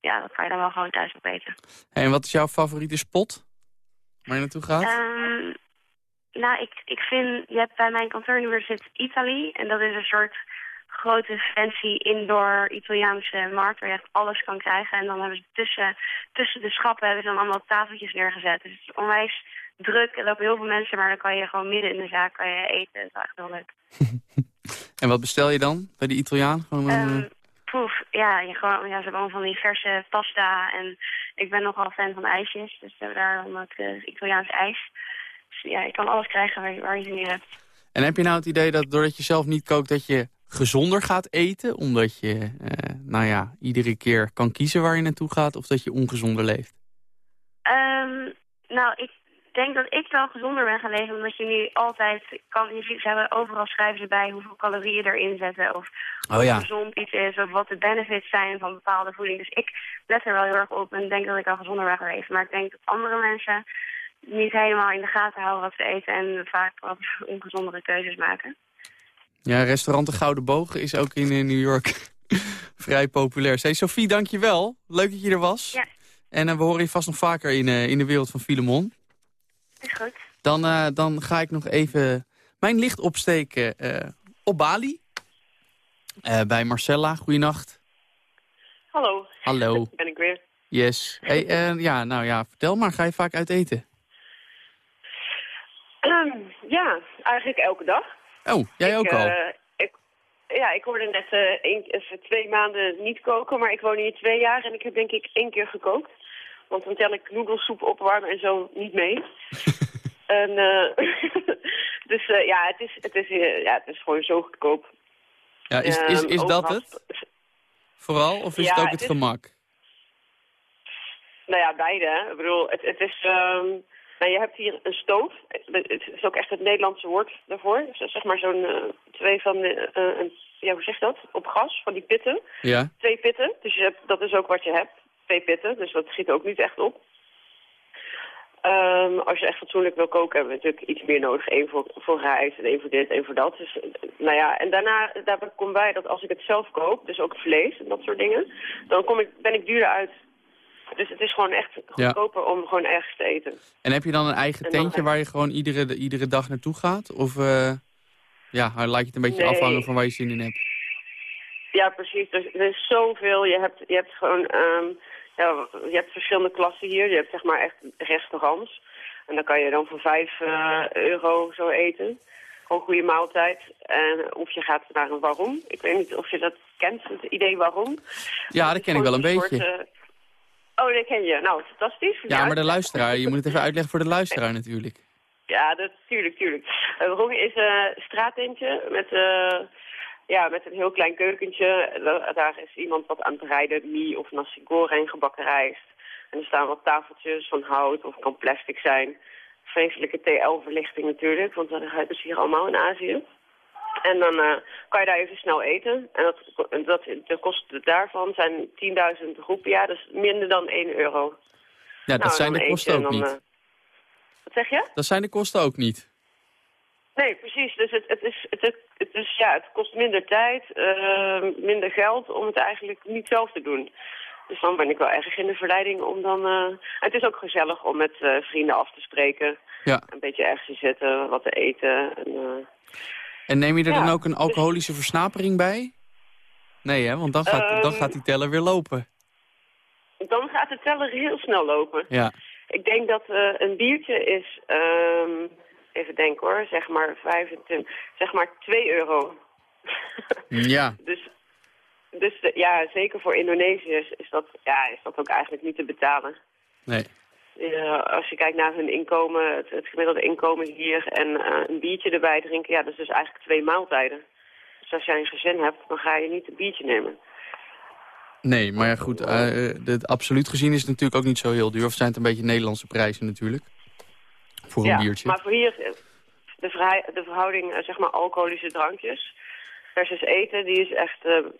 Speaker 9: ja, dat kan je dan wel gewoon thuis opeten.
Speaker 6: En wat is jouw favoriete spot? Waar je naartoe gaat?
Speaker 9: Nou, ik, ik vind, je hebt bij mijn kantoor nu weer zit Italy. En dat is een soort grote fancy indoor Italiaanse markt waar je echt alles kan krijgen. En dan hebben ze tussen, tussen de schappen hebben ze dan allemaal tafeltjes neergezet. Dus het is onwijs druk. Er lopen heel veel mensen, maar dan kan je gewoon midden in de zaak kan je eten. Dat is echt heel leuk.
Speaker 6: En wat bestel je dan bij de Italiaan? Gewoon een,
Speaker 9: Ehm,
Speaker 6: eh,
Speaker 9: Poef, ja, je gewoon, ja, ze hebben allemaal van die verse pasta. En ik ben nogal fan van ijsjes. Dus ze hebben daar dan ook eh, Italiaans ijs. Dus ja, je kan alles krijgen waar, je- waar je ze nu hebt.
Speaker 6: En heb je nou het idee dat doordat je zelf niet kookt... dat je gezonder gaat eten? Omdat je, eh, nou ja, iedere keer kan kiezen waar je naartoe gaat... of dat je ongezonder leeft?
Speaker 9: Ehm, nou, ik denk dat ik wel gezonder ben gaan leven, omdat je nu altijd kan. Je ze hebben overal schrijven ze bij hoeveel calorieën erin zetten of
Speaker 6: Oh ja.
Speaker 9: hoe gezond iets is of wat de benefits zijn van bepaalde voeding. Dus ik let er wel heel erg op en denk dat ik wel gezonder ben gaan leven. Maar ik denk dat andere mensen niet helemaal in de gaten houden wat ze eten en vaak wat ongezondere keuzes maken.
Speaker 6: Ja, restaurant De Gouden Boog is ook in New York vrij populair. Hey, Sophie, dank je wel. Leuk dat je er was.
Speaker 9: Ja.
Speaker 6: En eh, we horen je vast nog vaker in, eh, in de wereld van Filemon.
Speaker 9: Is goed.
Speaker 6: Dan, eh, dan ga ik nog even mijn licht opsteken op Bali. Bij Marcella, goeienacht.
Speaker 4: Hallo.
Speaker 6: Hallo.
Speaker 4: Ben ik weer.
Speaker 6: Yes. Hey, ja, nou ja, vertel maar, ga je vaak uit eten?
Speaker 4: ja, eigenlijk elke dag.
Speaker 6: Oh, jij
Speaker 4: Ik,
Speaker 6: ook al?
Speaker 4: eh, ik, ja, ik hoorde net eh, even twee maanden niet koken, maar ik woon hier twee jaar en ik heb denk ik één keer gekookt. Want dan tel ik noedelsoep opwarmen en zo niet mee. en, eh, dus eh, ja, het is, het, is, eh, ja, het is gewoon zo goedkoop.
Speaker 6: Ja, is, is,
Speaker 4: Ehm,
Speaker 6: is dat het? Vooral? Of is
Speaker 4: Ja,
Speaker 6: het ook
Speaker 4: het
Speaker 6: het
Speaker 4: is-
Speaker 6: gemak?
Speaker 4: Nou ja, beide. Ik bedoel, het, het is... ehm, nou, je hebt hier een stoof. Het is ook echt het Nederlandse woord daarvoor. Dus zeg maar zo'n eh, twee van een, ja, hoe zeg je dat? Op gas, van die pitten.
Speaker 6: Ja.
Speaker 4: Twee pitten. Dus je hebt, dat is ook wat je hebt. Twee pitten. Dus dat schiet ook niet echt op. Ehm, als je echt fatsoenlijk wil koken, hebben we natuurlijk iets meer nodig. Eén voor, voor rijst en één voor dit, één voor dat. Dus, eh, nou ja, en daarna daarbij komt bij dat als ik het zelf koop, dus ook vlees en dat soort dingen, dan kom ik, ben ik duurder uit. Dus het is gewoon echt goedkoper om gewoon ergens te eten.
Speaker 6: En heb je dan een eigen
Speaker 4: En
Speaker 6: tentje waar je gewoon iedere, iedere dag naartoe gaat? Of eh, ja, laat je het een beetje
Speaker 4: Nee.
Speaker 6: afhangen van waar je zin in hebt?
Speaker 4: Ja, precies. Dus er is zoveel. Je hebt, je hebt gewoon, ehm, ja, je hebt verschillende klassen hier. Je hebt zeg maar echt restaurants. En dan kan je dan voor 5 eh, euro zo eten. Gewoon goede maaltijd. En of je gaat naar een waarom. Ik weet niet of je dat kent, het idee waarom.
Speaker 6: Ja, dat ken ik wel een
Speaker 4: Soort,
Speaker 6: beetje.
Speaker 4: Eh, oh, dat ken je. Nou, fantastisch.
Speaker 6: Ja, maar de luisteraar, je moet het even uitleggen voor de luisteraar natuurlijk.
Speaker 4: Ja, dat, tuurlijk, tuurlijk. Rong is een straattentje met, eh, ja, met een heel klein keukentje. Da- Daar is iemand wat aan het rijden, mie of nasi goreng gebakken rijst. En er staan wat tafeltjes van hout of kan plastic zijn. Vreselijke TL-verlichting natuurlijk, want dat ze hier allemaal in Azië. En dan eh, kan je daar even snel eten. En dat, dat, de kosten daarvan zijn 10.000 roepia, dus minder dan 1 euro.
Speaker 6: Ja, dat
Speaker 4: Nou,
Speaker 6: zijn de kosten ook
Speaker 4: dan,
Speaker 6: niet.
Speaker 4: eh, wat zeg je?
Speaker 6: Dat zijn de kosten ook niet.
Speaker 4: Nee, precies. Dus het, het, is, het, is, ja, het kost minder tijd, eh, minder geld om het eigenlijk niet zelf te doen. Dus dan ben ik wel erg in de verleiding om dan... het is ook gezellig om met vrienden af te spreken.
Speaker 6: Ja.
Speaker 4: Een beetje ergens te zitten, wat te eten. En,
Speaker 6: En neem je er
Speaker 4: Ja,
Speaker 6: dan ook een alcoholische versnapering bij? Nee, hè? Want dan gaat, dan
Speaker 4: Ehm.
Speaker 6: gaat die teller weer lopen.
Speaker 4: dan gaat de teller heel snel lopen.
Speaker 6: Ja.
Speaker 4: Ik denk dat eh, een biertje is, ehm, even denken hoor, zeg maar 25, zeg maar 2 euro.
Speaker 6: Ja.
Speaker 4: Dus, dus ja, zeker voor Indonesiërs is dat, ja, is dat ook eigenlijk niet te betalen.
Speaker 6: Nee.
Speaker 4: Eh, als je kijkt naar hun inkomen, het, het gemiddelde inkomen hier en eh, een biertje erbij drinken, ja, dat is dus eigenlijk twee maaltijden. Dus als jij een gezin hebt, dan ga je niet een biertje nemen.
Speaker 6: Nee, maar ja, goed. eh, het absoluut gezien is het natuurlijk ook niet zo heel duur. Of zijn het een beetje Nederlandse prijzen natuurlijk? Voor een
Speaker 4: ja,
Speaker 6: biertje.
Speaker 4: maar voor hier, de, verhei- de verhouding, zeg maar, alcoholische drankjes versus eten, die is echt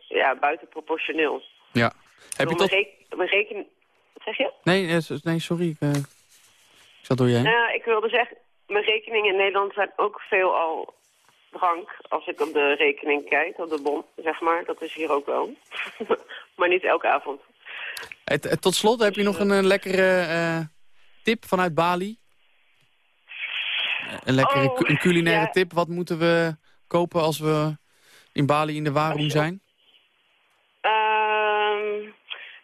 Speaker 4: ja, buitenproportioneel.
Speaker 6: Ja. Heb je
Speaker 4: Ik bedoel,
Speaker 6: tot...
Speaker 4: mijn reken- mijn reken... Zeg je?
Speaker 6: Nee, eh, nee, sorry. Ik, eh, ik zat door je heen.
Speaker 4: Nou, ik wilde zeggen, mijn rekeningen in Nederland zijn ook veelal drank. Als ik op de rekening kijk, op de bon, zeg maar. Dat is hier ook wel. maar niet elke avond.
Speaker 6: Eh, tot slot, heb je nog een, lekkere tip vanuit Bali? Een lekkere
Speaker 4: Oh,
Speaker 6: een culinaire
Speaker 4: ja.
Speaker 6: tip. Wat moeten we kopen als we in Bali in de Waroem zijn?
Speaker 4: Ehm,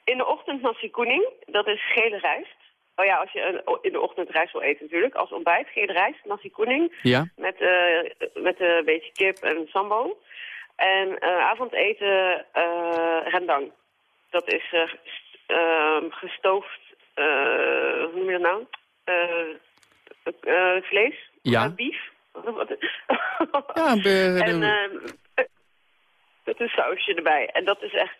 Speaker 4: in de ochtend nasi kuning, dat is gele rijst. Oh ja, als je een- in de ochtend rijst wil eten natuurlijk. Als ontbijt, gele rijst, nasi kuning.
Speaker 6: Ja.
Speaker 4: Met, eh, met een beetje kip en sambo. En eh, avondeten eh rendang. Dat is eh, ehm, gestoofd, hoe noem je dat nou? Vlees.
Speaker 6: Ja.
Speaker 4: Beef. Wat-
Speaker 6: Ja,
Speaker 4: en met een sausje erbij. En dat is echt,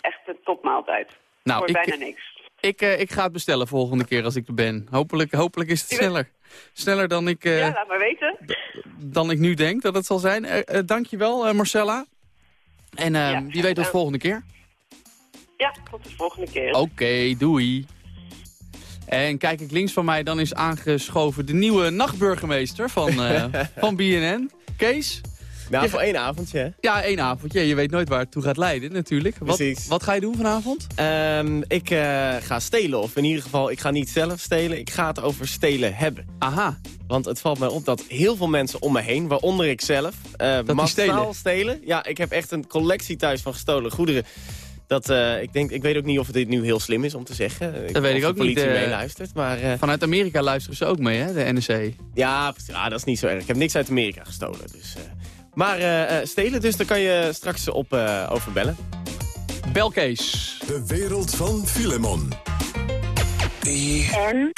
Speaker 4: echt een topmaaltijd.
Speaker 6: Nou,
Speaker 4: Voor
Speaker 6: ik-
Speaker 4: bijna niks.
Speaker 6: Ik, eh, ik ga het bestellen volgende keer als ik er ben. Hopelijk, hopelijk is het sneller. Sneller dan ik, eh,
Speaker 4: ja, laat maar weten.
Speaker 6: dan ik nu denk dat het zal zijn. Eh eh, dankjewel, eh, Marcella. En eh, wie weet tot volgende keer.
Speaker 4: Ja, tot de volgende keer.
Speaker 6: Oké, doei. En kijk ik links van mij, dan is aangeschoven de nieuwe nachtburgemeester van, eh, van BNN. Kees,
Speaker 17: Nou,
Speaker 6: Je
Speaker 17: voor één avondje, hè?
Speaker 6: Ja, één avondje. Je weet nooit waar het toe gaat leiden, natuurlijk. Wat,
Speaker 17: Precies.
Speaker 6: wat ga je doen vanavond?
Speaker 17: Ehm, ik eh, ga stelen, of in ieder geval, ik ga niet zelf stelen. Ik ga het over stelen hebben.
Speaker 6: Aha.
Speaker 17: Want het valt mij op dat heel veel mensen om me heen, waaronder ik zelf, massaal
Speaker 6: stelen?
Speaker 17: stelen. Ja, ik heb echt een collectie thuis van gestolen goederen. Dat, eh, ik, denk, ik weet ook niet of dit nu heel slim is om te zeggen.
Speaker 6: Dat weet ik
Speaker 17: de
Speaker 6: ook niet.
Speaker 17: politie
Speaker 6: eh,
Speaker 17: meeluistert, maar...
Speaker 6: Vanuit Amerika luisteren ze ook mee, hè, de NSC.
Speaker 17: ja, ja, dat is niet zo erg. Ik heb niks uit Amerika gestolen. Dus. Maar eh, eh, stelen, dus daar kan je straks op eh over bellen.
Speaker 6: Belkees.
Speaker 2: De wereld van Filemon.
Speaker 9: En?